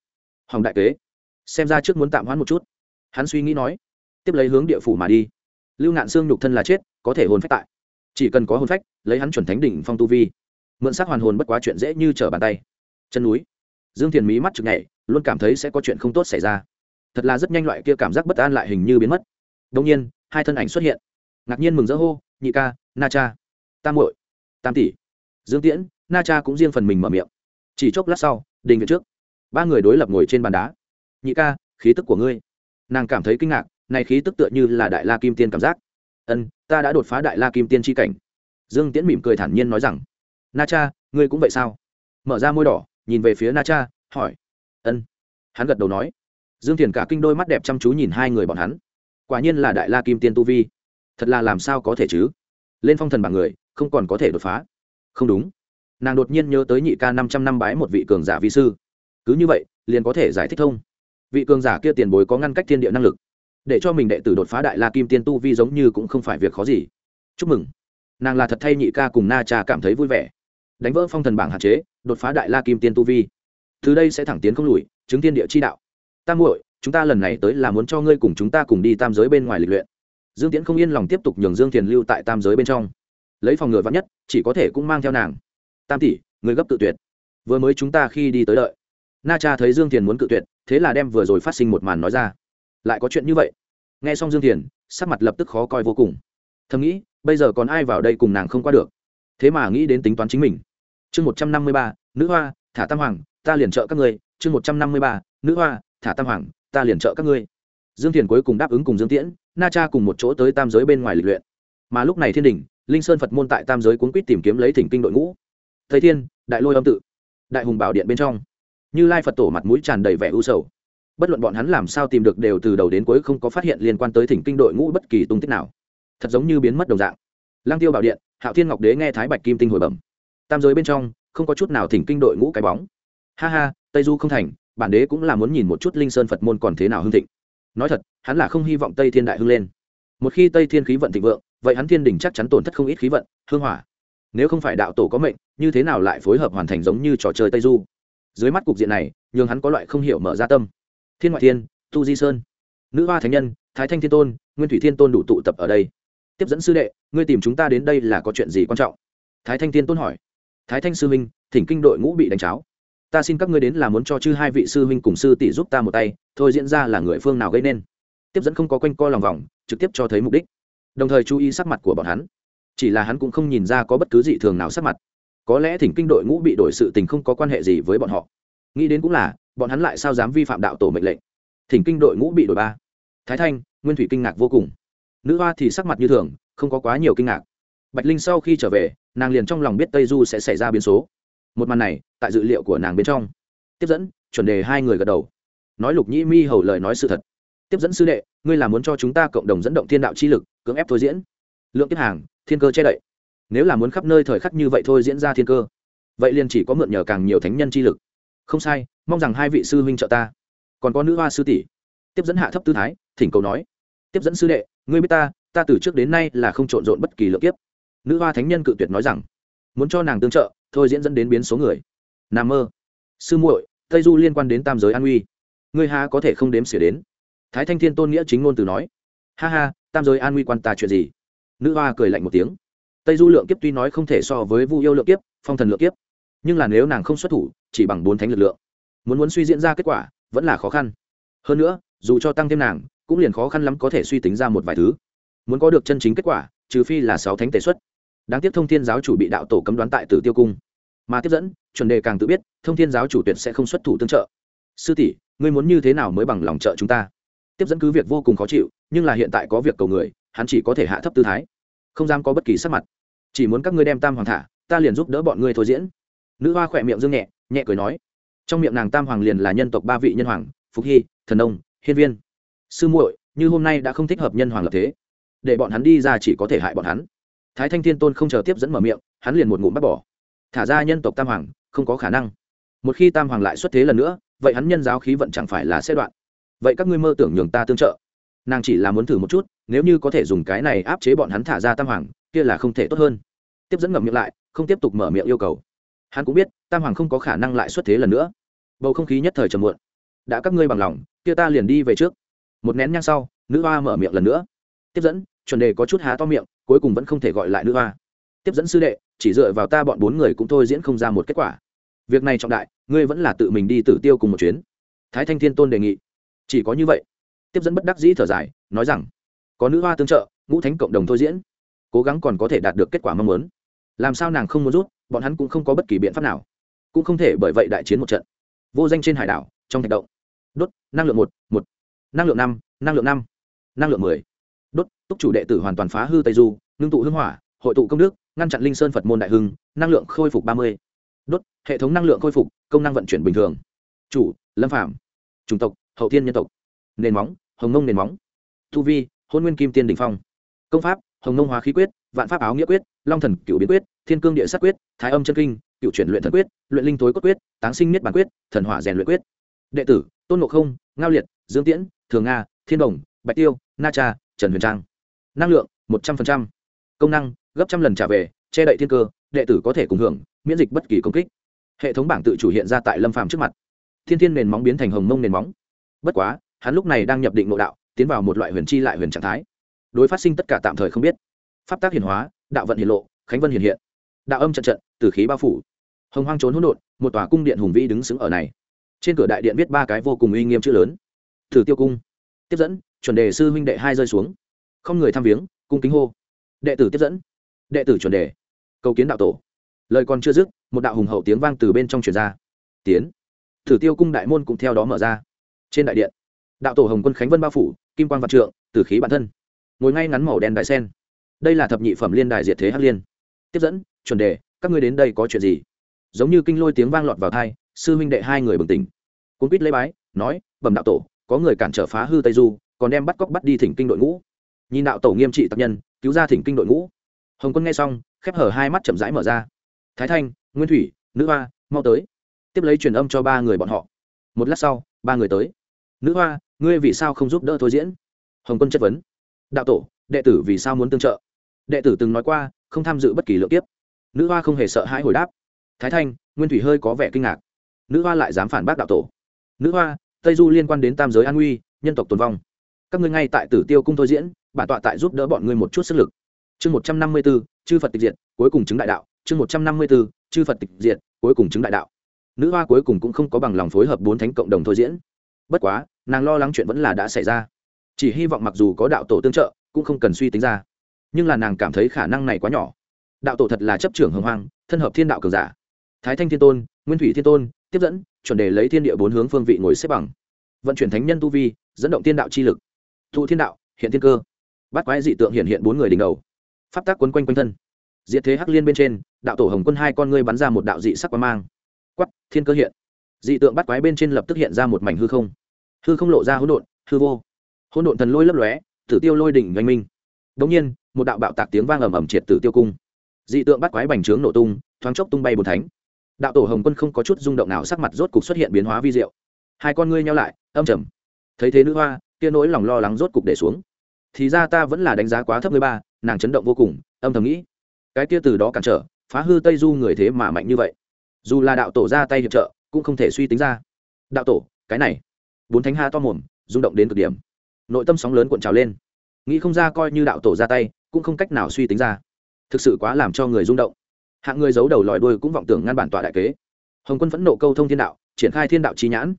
Hỏng đại kế, xem ra trước muốn tạm hoãn một chút. Hắn suy nghĩ nói, tiếp lấy hướng địa phủ mà đi. Lưu ngạn xương nhục thân là chết, có thể hồn phách tại. Chỉ cần có hồn phách, lấy hắn chuẩn thánh đỉnh phong tu vi, mượn sắc hoàn hồn bất quá chuyện dễ như trở bàn tay. Chân núi. Dương thiền mí mắt chực nhảy luôn cảm thấy sẽ có chuyện không tốt xảy ra. Thật là rất nhanh loại kia cảm giác bất an lại hình như biến mất. Đông nhiên, hai thân ảnh xuất hiện. Ngạc nhiên mừng rỡ hô, nhị ca, na cha. Tam hội tam tỷ. Dương tiễn, na cha cũng riêng phần mình mở miệng. Chỉ chốc lát sau, đình viện trước. Ba người đối lập ngồi trên bàn đá. Nhị ca, khí tức của ngươi. Nàng cảm thấy kinh ngạc, này khí tức tựa như là đại la kim tiên cảm giác. Ân, ta đã đột phá đại la kim tiên tri cảnh. Dương tiễn mỉm cười thản nhiên nói rằng, na cha, ngươi cũng vậy sao? Mở ra môi đỏ, nhìn về phía na cha, hỏi ân. Hắn gật đầu nói. Dương thiền cả kinh đôi mắt đẹp chăm chú nhìn hai người bọn hắn. Quả nhiên là đại la kim tiên tu vi. Thật là làm sao có thể chứ? Lên phong thần bảng người, không còn có thể đột phá. Không đúng. Nàng đột nhiên nhớ tới nhị ca năm trăm năm bái một vị cường giả vi sư. Cứ như vậy, liền có thể giải thích thông. Vị cường giả kia tiền bối có ngăn cách thiên địa năng lực. Để cho mình đệ tử đột phá đại la kim tiên tu vi giống như cũng không phải việc khó gì. Chúc mừng. Nàng là thật thay nhị ca cùng na cha cảm thấy vui vẻ. Đánh vỡ phong thần bảng hạn chế, đột phá đại la kim tiên tu vi từ đây sẽ thẳng tiến không lùi, chứng thiên địa chi đạo. Tam muội, chúng ta lần này tới là muốn cho ngươi cùng chúng ta cùng đi tam giới bên ngoài lịch luyện. Dương tiễn không yên lòng tiếp tục nhường dương thiền lưu tại tam giới bên trong. Lấy phòng ngừa vắn nhất, chỉ có thể cũng mang theo nàng. Tam tỷ, người gấp tự tuyệt. Vừa mới chúng ta khi đi tới đợi. Na cha thấy dương thiền muốn cự tuyệt, thế là đem vừa rồi phát sinh một màn nói ra. Lại có chuyện như vậy? Nghe xong dương thiền, sắc mặt lập tức khó coi vô cùng. Thầm nghĩ, bây giờ còn ai vào đây cùng nàng không qua được? Thế mà nghĩ đến tính toán chính mình. Chương một trăm năm mươi ba, nữ hoa, thả tam hoàng ta liền trợ các ngươi, chương một trăm năm mươi ba, nữ hoa, thả tam hoàng, ta liền trợ các ngươi. Dương thiền cuối cùng đáp ứng cùng dương tiễn, na cha cùng một chỗ tới tam giới bên ngoài lịch luyện. Mà lúc này thiên đình, linh sơn phật môn tại tam giới cuốn quýt tìm kiếm lấy thỉnh kinh đội ngũ. Thầy thiên, đại lôi âm tự, đại hùng bảo điện bên trong. Như lai phật tổ mặt mũi tràn đầy vẻ u sầu. Bất luận bọn hắn làm sao tìm được đều từ đầu đến cuối không có phát hiện liên quan tới thỉnh kinh đội ngũ bất kỳ tung tích nào. Thật giống như biến mất đồng dạng. Lang tiêu bảo điện, hạo thiên ngọc đế nghe thái bạch kim tinh hồi bẩm. Tam giới bên trong, không có chút nào thỉnh kinh đội ngũ cái bóng ha ha tây du không thành bản đế cũng là muốn nhìn một chút linh sơn phật môn còn thế nào hưng thịnh. Nói thật hắn là không hy vọng tây thiên đại hưng lên. Một khi tây thiên khí vận thịnh vượng vậy hắn thiên đình chắc chắn tổn thất không ít khí vận hương hỏa. Nếu không phải đạo tổ có mệnh như thế nào lại phối hợp hoàn thành giống như trò chơi tây du? Dưới mắt cục diện này nhường hắn có loại không hiểu mở ra tâm. Thiên ngoại thiên tu di sơn. Nữ hoa thánh nhân thái thanh thiên tôn nguyên thủy thiên tôn đủ tụ tập ở đây. Tiếp dẫn sư đệ ngươi tìm chúng ta đến đây là có chuyện gì quan trọng? Thái thanh thiên tôn hỏi. Thái thanh sư Minh, thỉnh kinh đội ngũ bị đánh cháo ta xin các ngươi đến là muốn cho chư hai vị sư huynh cùng sư tỷ giúp ta một tay, thôi diễn ra là người phương nào gây nên. Tiếp dẫn không có quanh co lòng vòng, trực tiếp cho thấy mục đích. Đồng thời chú ý sắc mặt của bọn hắn. Chỉ là hắn cũng không nhìn ra có bất cứ dị thường nào sắc mặt. Có lẽ thỉnh kinh đội ngũ bị đổi sự tình không có quan hệ gì với bọn họ. Nghĩ đến cũng là, bọn hắn lại sao dám vi phạm đạo tổ mệnh lệnh? Thỉnh kinh đội ngũ bị đổi ba. Thái thanh, nguyên thủy kinh ngạc vô cùng. Nữ hoa thì sắc mặt như thường, không có quá nhiều kinh ngạc. Bạch linh sau khi trở về, nàng liền trong lòng biết tây du sẽ xảy ra biến số một màn này tại dự liệu của nàng bên trong. Tiếp dẫn, chuẩn đề hai người gật đầu. Nói lục nhĩ mi hầu lời nói sự thật. Tiếp dẫn sư đệ, ngươi là muốn cho chúng ta cộng đồng dẫn động thiên đạo chi lực, cưỡng ép thôi diễn. Lượng tiếp hàng, thiên cơ che đậy. Nếu là muốn khắp nơi thời khắc như vậy thôi diễn ra thiên cơ, vậy liền chỉ có mượn nhờ càng nhiều thánh nhân chi lực. Không sai, mong rằng hai vị sư huynh trợ ta. Còn có nữ hoa sư tỷ. Tiếp dẫn hạ thấp tư thái, thỉnh cầu nói. Tiếp dẫn sư đệ, ngươi biết ta ta từ trước đến nay là không trộn rộn bất kỳ lượng kiếp. Nữ hoa thánh nhân cự tuyệt nói rằng, muốn cho nàng tương trợ thôi diễn dẫn đến biến số người. N mơ. Sư muội, tây du liên quan đến tam giới an nguy ngươi ha có thể không đếm xỉa đến? Thái thanh thiên tôn nghĩa chính ngôn từ nói. Ha ha, tam giới an nguy quan ta chuyện gì? Nữ hoa cười lạnh một tiếng. Tây du lượng kiếp tuy nói không thể so với vu yêu lượng kiếp, phong thần lượng kiếp. Nhưng là nếu nàng không xuất thủ, chỉ bằng bốn thánh lực lượng. Muốn muốn suy diễn ra kết quả, vẫn là khó khăn. Hơn nữa, dù cho tăng thêm nàng, cũng liền khó khăn lắm có thể suy tính ra một vài thứ. Muốn có được chân chính kết quả, trừ phi là sáu thánh tề xuất đáng tiếc thông thiên giáo chủ bị đạo tổ cấm đoán tại tử tiêu cung. Mà tiếp dẫn, chuẩn đề càng tự biết, thông thiên giáo chủ tuyệt sẽ không xuất thủ tương trợ. Sư tỷ, ngươi muốn như thế nào mới bằng lòng trợ chúng ta? Tiếp dẫn cứ việc vô cùng khó chịu, nhưng là hiện tại có việc cầu người, hắn chỉ có thể hạ thấp tư thái. Không dám có bất kỳ sắc mặt. Chỉ muốn các ngươi đem tam hoàng thả, ta liền giúp đỡ bọn ngươi thôi diễn. Nữ hoa khỏe miệng dương nhẹ nhẹ cười nói. Trong miệng nàng tam hoàng liền là nhân tộc ba vị nhân hoàng phúc hy, thần ông hiên viên. Sư muội, như hôm nay đã không thích hợp nhân hoàng lập thế. Để bọn hắn đi ra chỉ có thể hại bọn hắn thái thanh thiên tôn không chờ tiếp dẫn mở miệng, hắn liền một ngụm bắt bỏ. Thả ra nhân tộc tam hoàng, không có khả năng. Một khi tam hoàng lại xuất thế lần nữa, vậy hắn nhân giáo khí vận chẳng phải là sẽ đoạn. Vậy các ngươi mơ tưởng nhường ta tương trợ. Nàng chỉ là muốn thử một chút, nếu như có thể dùng cái này áp chế bọn hắn thả ra tam hoàng, kia là không thể tốt hơn. Tiếp dẫn ngậm miệng lại, không tiếp tục mở miệng yêu cầu. Hắn cũng biết, tam hoàng không có khả năng lại xuất thế lần nữa. Bầu không khí nhất thời trầm muộn. Đã các ngươi bằng lòng, kia ta liền đi về trước. Một nén nhang sau, nữ hoa mở miệng lần nữa. Tiếp dẫn, chuẩn đề có chút há to miệng cuối cùng vẫn không thể gọi lại nữ hoa. Tiếp dẫn sư đệ, chỉ dựa vào ta bọn bốn người cũng thôi diễn không ra một kết quả. Việc này trọng đại, ngươi vẫn là tự mình đi tử tiêu cùng một chuyến. Thái thanh thiên tôn đề nghị. Chỉ có như vậy. Tiếp dẫn bất đắc dĩ thở dài, nói rằng, có nữ hoa tương trợ, ngũ thánh cộng đồng thôi diễn. Cố gắng còn có thể đạt được kết quả mong muốn. Làm sao nàng không muốn rút, bọn hắn cũng không có bất kỳ biện pháp nào. Cũng không thể bởi vậy đại chiến một trận. Vô danh trên hải đảo, trong thạch động. Đốt, năng lượng một một, năng lượng năm, năng lượng năm, năng lượng mười túc chủ đệ tử hoàn toàn phá hư tây du, ngưng tụ hưng hỏa, hội tụ công đức, ngăn chặn linh sơn phật môn đại hưng, năng lượng khôi phục ba mươi. Đốt, hệ thống năng lượng khôi phục, công năng vận chuyển bình thường. Chủ, lâm phạm chủng tộc, hậu thiên nhân tộc. Nền móng, hồng nông nền móng. Tu vi, hôn nguyên kim tiên đình phong. Công pháp, hồng nông hóa khí quyết, vạn pháp áo nghĩa quyết, long thần cựu biến quyết, thiên cương địa sát quyết, thái âm chân kinh cựu chuyển luyện thần quyết, luyện linh tối cốt quyết, táng sinh niết bản quyết, thần hỏa rèn luyện quyết. Đệ tử, tôn ngộ không, ngao liệt, dương tiễn, thường nga, thiên đồng, bạch tiêu, na cha, trần huyền trang năng lượng, một trăm linh công năng, gấp trăm lần trả về, che đậy thiên cơ, đệ tử có thể cùng hưởng, miễn dịch bất kỳ công kích. Hệ thống bảng tự chủ hiện ra tại lâm phàm trước mặt. Thiên thiên nền móng biến thành hồng mông nền móng. Bất quá, hắn lúc này đang nhập định nội đạo, tiến vào một loại huyền chi lại huyền trạng thái. Đối phát sinh tất cả tạm thời không biết. Pháp tác hiển hóa, đạo vận hiển lộ, khánh vân hiện hiện. Đạo âm trận trận từ khí bao phủ. Hồng hoang trốn hỗn độn, một tòa cung điện hùng vĩ đứng sững ở này. Trên cửa đại điện viết ba cái vô cùng uy nghiêm chữ lớn. Thử tiêu cung. Tiếp dẫn, chuẩn đề sư huynh đệ hai rơi xuống không người tham viếng, cung kính hô. Đệ tử tiếp dẫn. Đệ tử chuẩn đề. Cầu kiến đạo tổ. Lời còn chưa dứt, một đạo hùng hậu tiếng vang từ bên trong truyền ra. Tiến. Thử tiêu cung đại môn cũng theo đó mở ra. Trên đại điện, đạo tổ hồng quân khánh vân bao phủ, kim quan g vạn trượng, tử khí bản thân. Ngồi ngay ngắn màu đen đại sen. Đây là thập nhị phẩm liên đài diệt thế hắc liên. Tiếp dẫn, chuẩn đề, các ngươi đến đây có chuyện gì? Giống như kinh lôi tiếng vang lọt vào thai sư huynh đệ hai người bừng tỉnh. Cung quýt lễ bái, nói, bẩm đạo tổ, có người cản trở phá hư tây du, còn đem bắt cóc bắt đi thỉnh kinh đội ngũ nhìn đạo tổ nghiêm trị tập nhân, cứu ra thỉnh kinh đội ngũ. Hồng quân nghe xong, khép hở hai mắt chậm rãi mở ra. Thái thanh, nguyên thủy, nữ hoa, mau tới. Tiếp lấy truyền âm cho ba người bọn họ. Một lát sau, ba người tới. Nữ hoa, ngươi vì sao không giúp đỡ thôi diễn? Hồng quân chất vấn. Đạo tổ, đệ tử vì sao muốn tương trợ? Đệ tử từng nói qua, không tham dự bất kỳ lượng tiếp nữ hoa không hề sợ hãi hồi đáp. Thái thanh, nguyên thủy hơi có vẻ kinh ngạc. Nữ hoa lại dám phản bác đạo tổ. Nữ hoa, tây du liên quan đến tam giới an nguy, nhân tộc tồn vong các ngươi ngay tại tử tiêu cung thôi diễn, bản tọa tại giúp đỡ bọn ngươi một chút sức lực. Chương một trăm năm mươi b ố chư phật tịch diệt, cuối cùng chứng đại đạo. Chương một trăm năm mươi b ố chư phật tịch diệt, cuối cùng chứng đại đạo. Nữ hoa cuối cùng cũng không có bằng lòng phối hợp bốn thánh cộng đồng thôi diễn. Bất quá, nàng lo lắng chuyện vẫn là đã xảy ra. Chỉ hy vọng mặc dù có đạo tổ tương trợ, cũng không cần suy tính ra. Nhưng là nàng cảm thấy khả năng này quá nhỏ. Đạo tổ thật là chấp trưởng hồng hoang, thân hợp thiên đạo cường giả. Thái thanh thiên tôn, nguyên thủy thiên tôn, tiếp dẫn, chuẩn đề lấy thiên địa bốn hướng phương vị ngồi xếp bằng. Vận chuyển thánh nhân tu vi, dẫn động thiên đạo chi lực thụ thiên đạo, hiện thiên cơ. Bắt quái dị tượng hiện hiện bốn người đỉnh đầu. Pháp tác quấn quanh quanh thân. Diệt thế hắc liên bên trên, đạo tổ hồng quân hai con ngươi bắn ra một đạo dị sắc quang mang. Quắp thiên cơ hiện. Dị tượng bắt quái bên trên lập tức hiện ra một mảnh hư không. Hư không lộ ra hỗn độn, hư vô. Hỗn độn thần lôi lấp lóe, tử tiêu lôi đỉnh oanh minh. Đống nhiên, một đạo bạo tạc tiếng vang ầm ầm triệt tử tiêu cung. Dị tượng bắt quái bành trướng nổ tung, thoáng chốc tung bay bùn thánh. Đạo tổ hồng quân không có chút rung động nào, sắc mặt rốt cục xuất hiện biến hóa vi diệu. Hai con ngươi nhau lại, âm trầm. Thấy thế nữ hoa kia nỗi lòng lo lắng rốt cục để xuống. Thì ra ta vẫn là đánh giá quá thấp người ba, nàng chấn động vô cùng, âm thầm nghĩ. Cái kia từ đó cản trở, phá hư tây du người thế mà mạnh như vậy. Dù là đạo tổ ra tay hiệp trợ, cũng không thể suy tính ra. Đạo tổ, cái này. Bốn thánh ha to mồm, rung động đến cực điểm. Nội tâm sóng lớn cuộn trào lên. Nghĩ không ra coi như đạo tổ ra tay, cũng không cách nào suy tính ra. Thực sự quá làm cho người rung động. Hạng người giấu đầu lòi đuôi cũng vọng tưởng ngăn bản tọa đại kế. Hồng quân phẫn nộ câu thông thiên đạo, triển khai thiên đạo trí nhãn.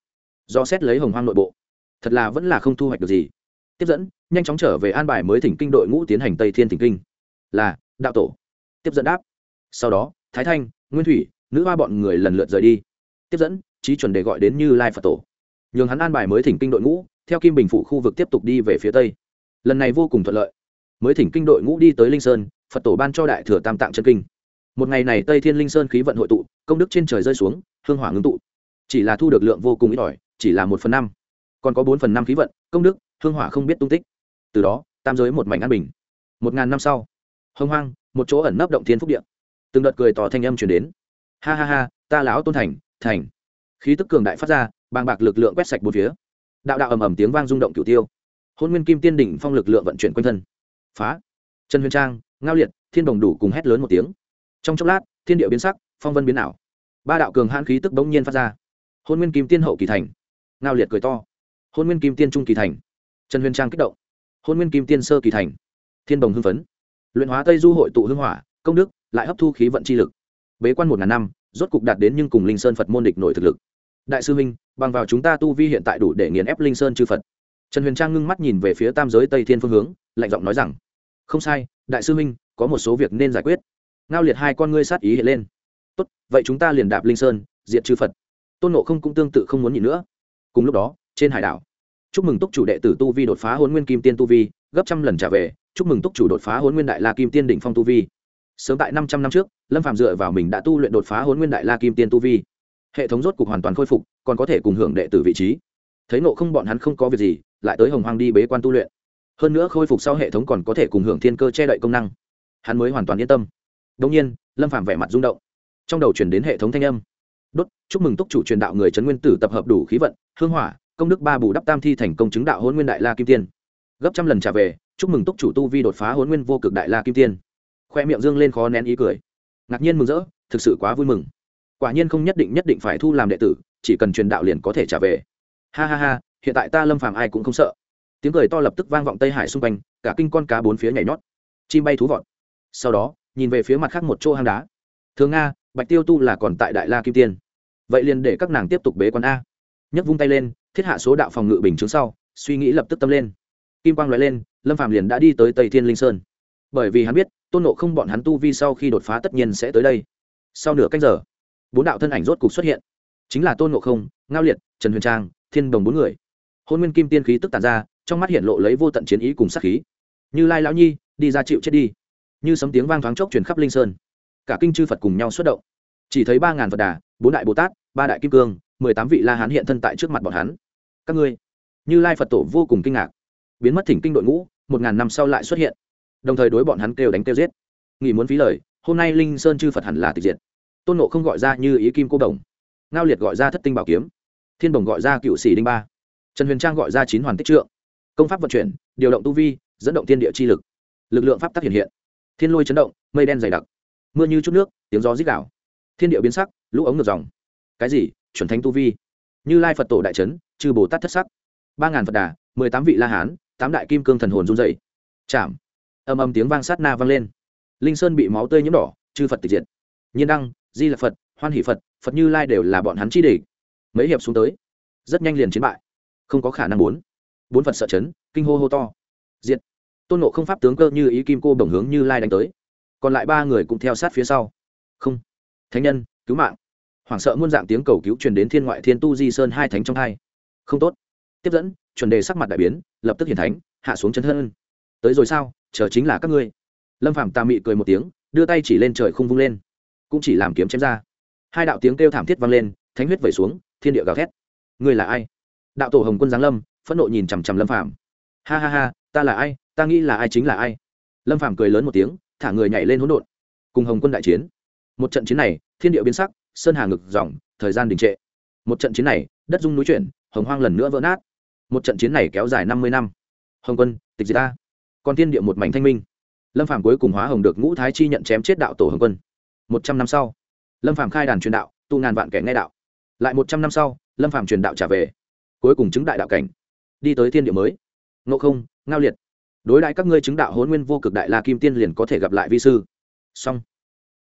Do xét lấy hồng hoang nội bộ thật là vẫn là không thu hoạch được gì. Tiếp dẫn, nhanh chóng trở về an bài mới thỉnh kinh đội ngũ tiến hành tây thiên thỉnh kinh. Là, đạo tổ. Tiếp dẫn đáp. Sau đó, thái thanh, nguyên thủy, nữ hoa bọn người lần lượt rời đi. Tiếp dẫn trí chuẩn để gọi đến như lai phật tổ. Nhường hắn an bài mới thỉnh kinh đội ngũ, theo kim bình phụ khu vực tiếp tục đi về phía tây. Lần này vô cùng thuận lợi. Mới thỉnh kinh đội ngũ đi tới linh sơn, phật tổ ban cho đại thừa tam tạng chân kinh. Một ngày này tây thiên linh sơn khí vận hội tụ, công đức trên trời rơi xuống, hương hỏa ngưng tụ. Chỉ là thu được lượng vô cùng ít ỏi, chỉ là một phần năm còn có bốn phần năm khí vận, công đức, hương hỏa không biết tung tích. Từ đó, tam giới một mảnh an bình. Một ngàn năm sau hông hoang, một chỗ ẩn nấp động thiên phúc điện từng đợt cười tỏ thanh âm chuyển đến. Ha ha ha, ta lão tôn thành thành. Khí tức cường đại phát ra, bàng bạc lực lượng quét sạch một phía. Đạo đạo ầm ầm tiếng vang rung động cửu tiêu. Hôn nguyên kim tiên đỉnh phong lực lượng vận chuyển quanh thân. Phá. Trần huyền trang, ngao liệt, thiên đồng đủ cùng hét lớn một tiếng. Trong chốc lát, thiên địa biến sắc, phong vân biến ảo. Ba đạo cường hãn khí tức bỗng nhiên phát ra. Hôn nguyên kim tiên hậu kỳ thành. Ngao liệt cười to hôn nguyên kim tiên trung kỳ thành. Trần huyền trang kích động. Hôn nguyên kim tiên sơ kỳ thành. Thiên đồng hưng phấn. Luyện hóa tây du hội tụ hưng hỏa, công đức, lại hấp thu khí vận chi lực. Bế quan một ngàn năm, rốt cục đạt đến nhưng cùng linh sơn phật môn địch nổi thực lực. Đại sư minh, bằng vào chúng ta tu vi hiện tại đủ để nghiền ép linh sơn chư phật. Trần huyền trang ngưng mắt nhìn về phía tam giới tây thiên phương hướng, lạnh giọng nói rằng, không sai, đại sư minh, có một số việc nên giải quyết. Ngao liệt hai con ngươi sát ý hiện lên. Tốt, vậy chúng ta liền đạp linh sơn diện chư phật. Tôn nộ không cũng tương tự không muốn nhìn nữa. Cùng lúc đó trên hải đảo. Chúc mừng túc chủ đệ tử tu vi đột phá hôn nguyên kim tiên tu vi, gấp trăm lần trả về. Chúc mừng túc chủ đột phá hôn nguyên đại la kim tiên đỉnh phong tu vi. Sớm tại năm trăm năm trước, lâm phạm dựa vào mình đã tu luyện đột phá hôn nguyên đại la kim tiên tu vi. Hệ thống rốt cục hoàn toàn khôi phục, còn có thể cùng hưởng đệ tử vị trí. Thấy nộ không bọn hắn không có việc gì, lại tới hồng hoang đi bế quan tu luyện. Hơn nữa khôi phục sau hệ thống còn có thể cùng hưởng thiên cơ che đậy công năng. Hắn mới hoàn toàn yên tâm. Đông nhiên, lâm phàm vẻ mặt rung động. Trong đầu chuyển đến hệ thống thanh âm. Đốt, chúc mừng túc chủ truyền đạo người trấn nguyên tử tập hợp đủ khí vận, hương hỏa công đức ba bù đắp tam thi thành công chứng đạo hôn nguyên đại la kim tiên. Gấp trăm lần trả về, chúc mừng túc chủ tu vi đột phá hôn nguyên vô cực đại la kim tiên. Khoe miệng dương lên khó nén ý cười. Ngạc nhiên mừng rỡ, thực sự quá vui mừng. Quả nhiên không nhất định nhất định phải thu làm đệ tử, chỉ cần truyền đạo liền có thể trả về. Ha ha ha, hiện tại ta lâm phàm ai cũng không sợ. Tiếng cười to lập tức vang vọng tây hải xung quanh, cả kinh con cá bốn phía nhảy nhót. Chim bay thú vọt. Sau đó, nhìn về phía mặt khác một chỗ hang đá. Thường nga, bạch tiêu tu là còn tại đại la kim tiên. Vậy liền để các nàng tiếp tục bế quán a nhấc vung tay lên, thiết hạ số đạo phòng ngự bình chứng sau, suy nghĩ lập tức tâm lên. Kim quang nói lên, lâm phạm liền đã đi tới tây thiên linh sơn. Bởi vì hắn biết, tôn nộ không bọn hắn tu vi sau khi đột phá tất nhiên sẽ tới đây. Sau nửa cách giờ, bốn đạo thân ảnh rốt cục xuất hiện. Chính là tôn nộ không, ngao liệt, trần huyền trang, thiên đồng bốn người. Hôn nguyên kim tiên khí tức tàn ra, trong mắt hiện lộ lấy vô tận chiến ý cùng sát khí. Như lai lão nhi, đi ra chịu chết đi. Như sấm tiếng vang thoáng chốc truyền khắp linh sơn. Cả kinh chư phật cùng nhau xuất động. Chỉ thấy ba ngàn phật đà, bốn đại bồ tát, ba đại kim cương mười tám vị la hán hiện thân tại trước mặt bọn hắn. Các ngươi, như lai phật tổ vô cùng kinh ngạc. Biến mất thỉnh kinh đội ngũ, một ngàn năm sau lại xuất hiện. Đồng thời đối bọn hắn kêu đánh kêu giết. Nghỉ muốn phí lời, hôm nay linh sơn chư phật hẳn là tịch diệt. Tôn nộ không gọi ra như ý kim cô đồng. Ngao liệt gọi ra thất tinh bảo kiếm. Thiên đồng gọi ra cựu sĩ đinh ba. Trần huyền trang gọi ra chín hoàn tích trượng. Công pháp vận chuyển, điều động tu vi, dẫn động thiên địa chi lực. Lực lượng pháp tắc hiện hiện. Thiên lôi chấn động, mây đen dày đặc. Mưa như chút nước, tiếng gió rít đảo thiên địa biến sắc, lũ ống ngược dòng cái gì? Chuẩn thánh tu vi? Như lai phật tổ đại trấn chư bồ tát thất sắc. Ba ngàn phật đà, mười tám vị la hán, tám đại kim cương thần hồn run dày chạm. Âm âm tiếng vang sát na vang lên. Linh sơn bị máu tươi nhiễm đỏ, chư phật tịch diệt. Nhiên đăng, di là phật, hoan hỷ phật phật như lai đều là bọn hắn chi địch. Mấy hiệp xuống tới. Rất nhanh liền chiến bại. Không có khả năng bốn bốn phật sợ chấn, kinh hô hô to. Diệt. Tôn nộ không pháp tướng cơ như ý kim cô bổng hướng như lai đánh tới. Còn lại ba người cũng theo sát phía sau. Không. Thánh nhân, cứu mạng hoảng sợ muôn dạng tiếng cầu cứu truyền đến thiên ngoại thiên tu di sơn hai thánh trong hai. Không tốt. Tiếp dẫn, chuẩn đề sắc mặt đại biến, lập tức hiển thánh, hạ xuống chân thân. Tới rồi sao? Chờ chính là các ngươi. Lâm phạm tà mị cười một tiếng, đưa tay chỉ lên trời không vung lên. Cũng chỉ làm kiếm chém ra. Hai đạo tiếng kêu thảm thiết vang lên, thánh huyết vẩy xuống, thiên địa gào thét. Ngươi là ai? Đạo tổ hồng quân giáng lâm, phẫn nộ nhìn chằm chằm lâm phạm ha ha ha, ta là ai? Ta nghĩ là ai chính là ai? Lâm phạm cười lớn một tiếng, thả người nhảy lên hỗn độn. Cùng hồng quân đại chiến. Một trận chiến này, thiên địa biến sắc sơn hà ngực dòng, thời gian đình trệ. Một trận chiến này, đất dung núi chuyển, hồng hoang lần nữa vỡ nát. Một trận chiến này kéo dài năm mươi năm. Hồng quân, tịch diệt ta. Còn thiên địa một mảnh thanh minh. Lâm phạm cuối cùng hóa hồng được ngũ thái chi nhận chém chết đạo tổ hồng quân. Một trăm năm sau, lâm phạm khai đàn truyền đạo, tu ngàn vạn kẻ nghe đạo. Lại một trăm năm sau, lâm phạm truyền đạo trả về. Cuối cùng chứng đại đạo cảnh. Đi tới thiên địa mới. Ngộ không, ngao liệt. Đối đại các ngươi chứng đạo hôn nguyên vô cực đại la kim tiên liền có thể gặp lại vi sư. Xong.